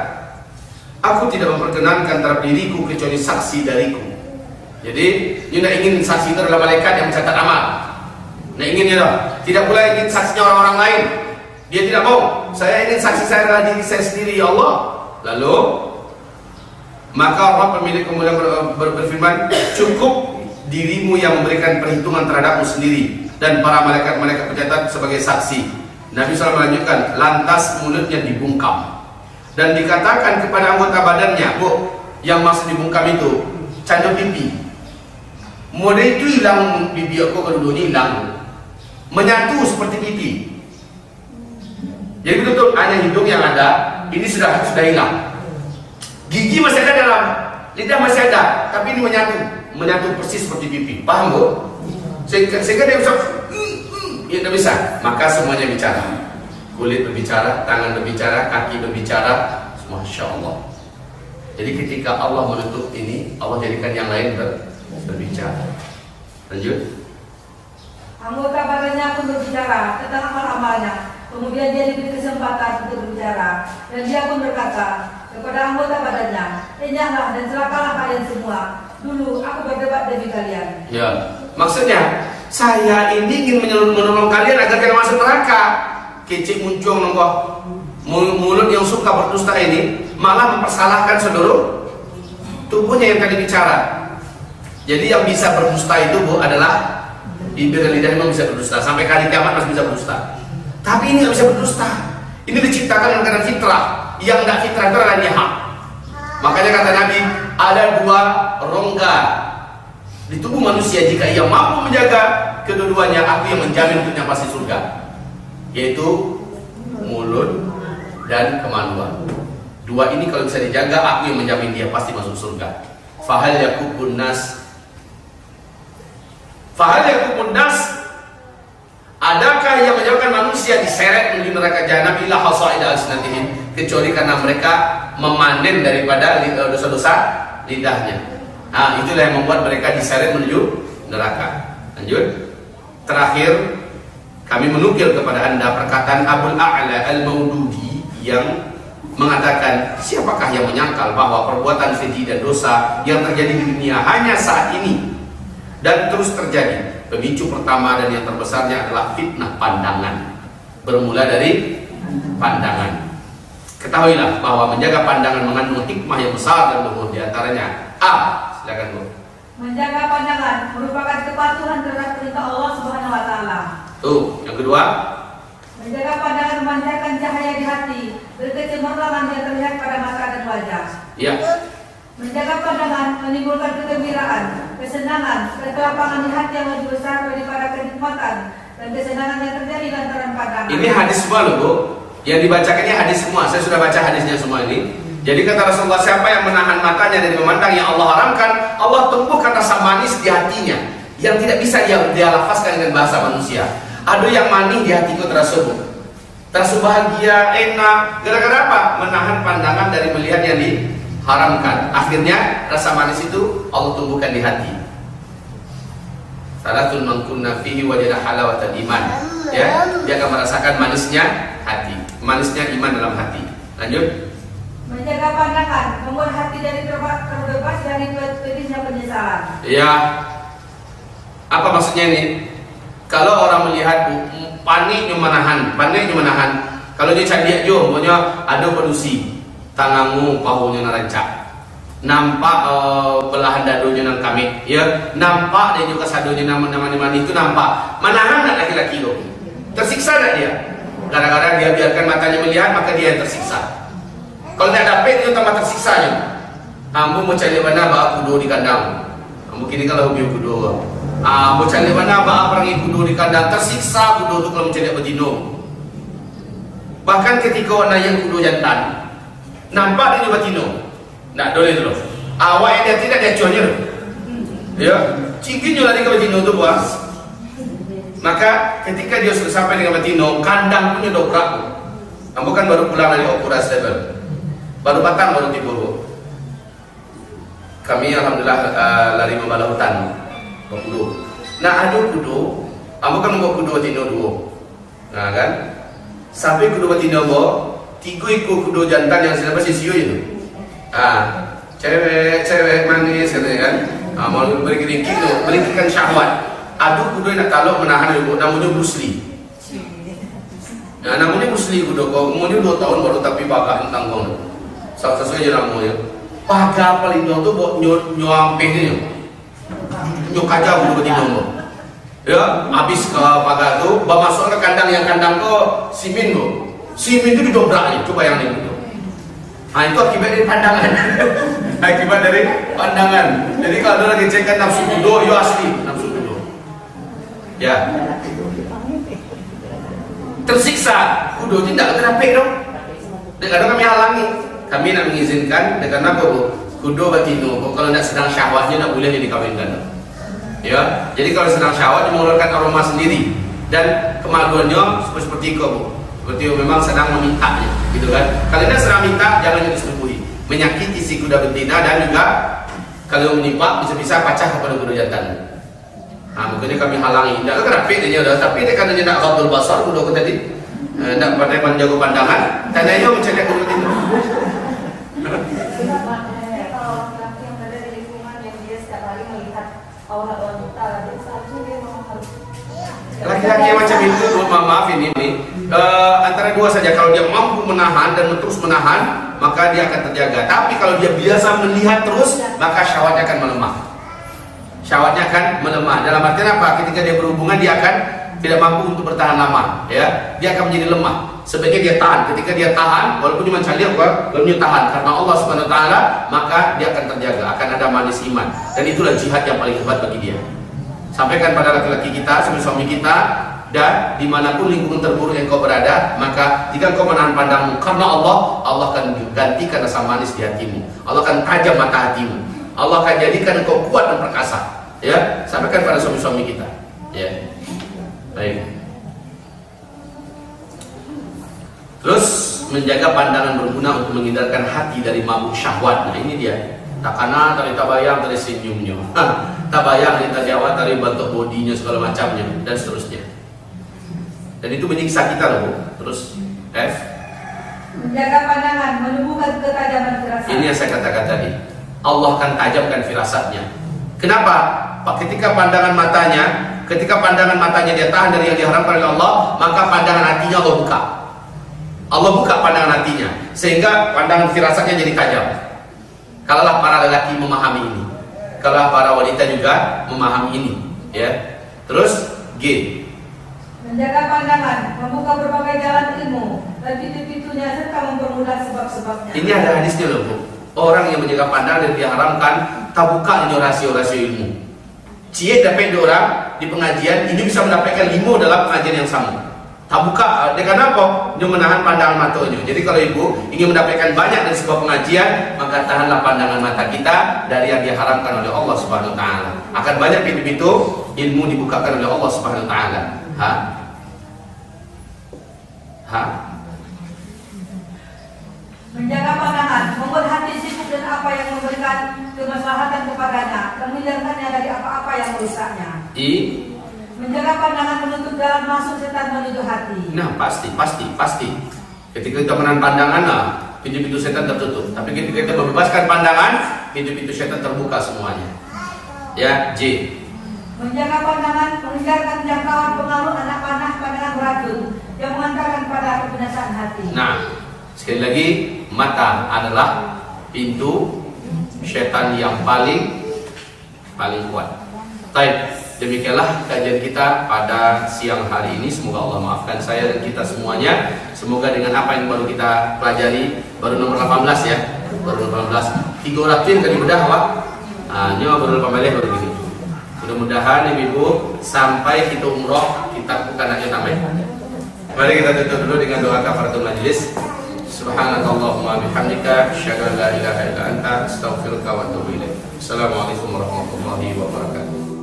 aku tidak memperkenankan terhadap diriku kecuali saksi dariku. Jadi, tidak ingin saksi itu adalah malaikat yang mencatat amal. Nah ingin ya, tidak pula ingin saksinya orang-orang lain. Dia tidak mau. Saya ingin saksi saya adalah diri saya sendiri, ya Allah. Lalu, maka Allah pemilik kemudian ber, ber, berfirman, cukup dirimu yang memberikan perhitungan terhadapmu sendiri dan para malaikat-malaikat pencatat sebagai saksi. Nabi SAW melanjutkan, lantas mulutnya dibungkam dan dikatakan kepada anggota badannya, bu, yang masih dibungkam itu, candu pipi. Mode itu hilang pipi aku kedua-duanya hilang, menyatu seperti pipi. Jadi betul hanya hidung yang ada, ini sudah sudah hilang. Gigi masih ada dalam, lidah masih ada, tapi ini menyatu, menyatu persis seperti pipi. Paham bu? Sehingga, sehingga dia bisa, ya tidak bisa. Maka semuanya bicara. Kulit berbicara, tangan berbicara, kaki berbicara, masya Allah. Jadi ketika Allah menutup ini, Allah jadikan yang lain ber, berbicara. Lanjut. Anggota badannya pun berbicara tentang amal-amalnya. Kemudian dia diberi kesempatan untuk berbicara. Dan dia pun berkata kepada anggota badannya, Enyahlah dan celakalah kalian semua. Dulu aku berdebat demi kalian. Ya, maksudnya saya ini ingin menolong kalian agar kalian masuk neraka. Kecik muncul nongko mulut yang suka berdusta ini malah mempersalahkan seluruh tubuhnya yang tadi bicara. Jadi yang bisa berdusta itu bu adalah bibir dan lidah memang bisa berdusta sampai kali kiamat masih bisa berdusta. Tapi ini nggak bisa berdusta. Ini diciptakan dengan keadaan fitrah. Yang tidak fitrah itu adalah nyaha. Makanya kata Nabi ada dua rongga di tubuh manusia jika ia mampu menjaga kedua-duanya aku yang menjamin untuknya pasti surga. Yaitu mulut dan kemaluan. Dua ini kalau bisa dijaga aku yang menjamin dia pasti masuk surga. Fahal yakubun nas. Fahal yakubun nas. Adakah yang menyebabkan manusia diseret menuju neraka jahanam illa hasaid alsinatihim. Kecuali karena mereka memanen daripada dosa-dosa lidahnya Nah, itulah yang membuat mereka diseret menuju neraka. Lanjut. Terakhir, kami menukil kepada Anda perkataan Abul A'la Al-Maududi yang mengatakan, siapakah yang menyangkal bahwa perbuatan keji dan dosa yang terjadi di dunia hanya saat ini dan terus terjadi. Pemicu pertama dan yang terbesarnya adalah fitnah pandangan. Bermula dari pandangan. Ketahuilah bahwa menjaga pandangan mengandung hikmah yang besar dan luhur di antaranya. A. Silakan Bu. Menjaga pandangan merupakan kepatuhan terhadap perintah Allah Subhanahu wa taala. Tuh, yang kedua. Menjaga pandangan memancarkan cahaya di hati, berkecemerlangan yang terlihat pada mata dan wajah. Ya. Menjaga pandangan menimbulkan kegembiraan, kesenangan, kelapangan di hati yang lebih besar daripada kenikmatan dan kesenangan yang terjadi lantaran pandangan. Ini hadis semua loh Bu. Yang dibacakan ini hadis semua. Saya sudah baca hadisnya semua ini. Jadi kata Rasulullah siapa yang menahan matanya dari memandang yang Allah haramkan, Allah tumbuhkan rasa manis di hatinya yang tidak bisa dia, dia lafazkan dengan bahasa manusia. Ada yang manis di hatiku terasa terasa bahagia, enak. Gara-gara apa? Menahan pandangan dari melihat yang haramkan. Akhirnya rasa manis itu Allah tumbuhkan di hati. Salatun man kunna fihi wajada halawatal iman. Ya, dia akan merasakan manisnya hati, manisnya iman dalam hati. Lanjut. Menjaga pandangan, membuat hati dari terbebas dari pedihnya penyesalan. Ya. Apa maksudnya ini? Kalau orang melihat paniknya menahan, paniknya menahan. Kalau dia cari jo, pokoknya ada polusi. Tanganmu, pahunya narancak. Nampak uh, belahan dadunya nang kami, ya. Nampak dia juga sadonya nama nama nama itu nampak. Menahan tak laki-laki itu? Tersiksa tak dia? Gara-gara dia biarkan matanya melihat, maka dia yang tersiksa. Kalau tidak dapat, dia tambah tersiksanya. Ambo mau cari mana bawa kudo di kandang. Ambo kini kalau hobi kudo. Ah, cari mana bawa pergi kudo di kandang tersiksa kudo tu kalau mencari betina. Bahkan ketika warna yang kudo jantan, nampak dia betina. Nak boleh tu. Awak dia tidak dia cuanya. Ya, cikin juga lari ke betina tu buas. Maka ketika dia sudah sampai dengan betina, kandang punya dokrak. Ambo kan baru pulang dari Okuras level. Baru batang baru tidur kami alhamdulillah uh, lari membalas hutan berkudu. Nah ada kudu, ambo kan mau kudu tino dua. Nah kan, sampai kudu tino bo, tiga ikut kudu jantan yang siapa sih siu itu. Ah, cewek cewek manis katanya kan, ah, mau beri ringkik tu, berikan syahwat. Ada kudu nak taluk menahan ibu, namanya Bruce Lee. Nah, namanya Bruce Lee kudu kau, umurnya dua tahun baru tapi bakal tentang kau. Salah sesuai je namanya. Pagar paling dua tu buat nyo nyoampeh ni. Nyo kaja buat betina mo. Ya, habis ke pagar tu, masuk ke kandang yang kandang ko simin tu. Simin tu didobrak ni, coba yang ni tu. Ha, itu akibat dari pandangan. akibat dari pandangan. Jadi kalau ada lagi cek nafsu kudo, yo asli nafsu kudo. Ya. Tersiksa, kudo tidak kerapik dong. Kadang kami halangi kami nak mengizinkan dengan apa bu? Kudo batino. Kalau nak sedang syahwatnya nak boleh dia dikawinkan. Ya, jadi kalau sedang syahwat mengeluarkan aroma sendiri dan kemaluannya seperti seperti itu bu. Seperti memang sedang memintanya, gitu kan? Kalau dia sedang minta jangan diselubui, menyakiti si kuda betina dan juga kalau menimpa bisa-bisa pacah kepada kuda jantan. Nah, mungkin kami halangi. Tidak kenapa dia dah, tapi dia kan dia nak kabul basar kuda tadi. Eh, nak pandai menjaga pandangan, tanya dia mencari kuda betina. Laki-laki yang Laki-laki macam itu, mohon maaf ini, ini uh, antara dua saja. Kalau dia mampu menahan dan terus menahan, maka dia akan terjaga. Tapi kalau dia biasa melihat terus, maka syahwatnya akan melemah. Syahwatnya akan melemah. Dalam artian apa? Ketika dia berhubungan, dia akan tidak mampu untuk bertahan lama. Ya, dia akan menjadi lemah. Sebaiknya dia tahan. Ketika dia tahan, walaupun cuma belum dia tahan. Karena Allah Subhanahu Wa maka dia akan terjaga. Akan ada manis iman. Dan itulah jihad yang paling hebat bagi dia. Sampaikan pada laki-laki kita, suami-suami kita, dan di mana pun lingkungan terburuk yang kau berada, maka jika kau menahan pandangmu karena Allah, Allah akan gantikan rasa manis di hatimu. Allah akan tajam mata hatimu. Allah akan jadikan kau kuat dan perkasa. Ya, sampaikan pada suami-suami kita. Ya, baik. Terus menjaga pandangan berguna untuk menghindarkan hati dari mabuk syahwat. Nah ini dia. Takana tadi tabayang tadi senyumnya. tabayang tadi awal tadi bentuk bodinya segala macamnya dan seterusnya. Dan itu menyiksa kita loh. Bu. Terus F. Menjaga pandangan, menumbuhkan ketajaman firasat. Ini yang saya katakan tadi. Allah akan tajamkan firasatnya. Kenapa? Pak, ketika pandangan matanya, ketika pandangan matanya dia tahan dari yang diharamkan oleh Allah, maka pandangan hatinya Allah buka. Allah buka pandangan hatinya, sehingga pandangan firasatnya jadi tajam. Kalaulah para lelaki memahami ini, kalaulah para wanita juga memahami ini, ya. Terus G. Menjaga pandangan, membuka berbagai jalan ilmu, dan pintu-pintunya serta mempermudah sebab-sebabnya. Ini ada hadisnya loh bu. Orang yang menjaga pandangan dan diharamkan, tak buka ini rasio-rasio ilmu. Cie dapat orang di pengajian, ini bisa mendapatkan lima dalam pengajian yang sama. Tak buka, dengan apa? Dia menahan pandangan matanya. Jadi kalau ibu ingin mendapatkan banyak dari sebuah pengajian, maka tahanlah pandangan mata kita dari yang diharamkan oleh Allah Subhanahu Wa Taala. Akan banyak pintu-pintu ilmu dibukakan oleh Allah Subhanahu Wa Taala. Ha? Ha? Menjaga pandangan, membuat hati sibuk dan apa yang memberikan kemaslahatan kepadanya dan menghindarkannya dari apa-apa yang merusaknya. I Menjaga pandangan menutup jalan masuk setan menuju hati. Nah pasti, pasti, pasti. Ketika kita menahan pandangan lah, pintu-pintu setan tertutup. Tapi ketika kita membebaskan pandangan, pintu-pintu setan terbuka semuanya. Ya, J. Menjaga pandangan, menghindarkan jangkauan pengaruh anak panah pandangan beracun yang mengantarkan pada kebinasaan hati. Nah, sekali lagi, mata adalah pintu setan yang paling paling kuat. Baik, demikianlah kajian kita pada siang hari ini. Semoga Allah maafkan saya dan kita semuanya. Semoga dengan apa yang baru kita pelajari, baru nomor 18 ya, baru nomor 18. Tiga ratin kan bedah Pak. Nah, nyawa baru 18 baru gini. Mudah-mudahan ibu-ibu sampai kita umroh kita bukan aja tambah. Mari kita tutup dulu dengan doa kafaratul majlis. Subhanakallahumma bihamdika asyhadu la ilaha illa anta astaghfiruka wa atubu ilaik. Assalamualaikum warahmatullahi wabarakatuh.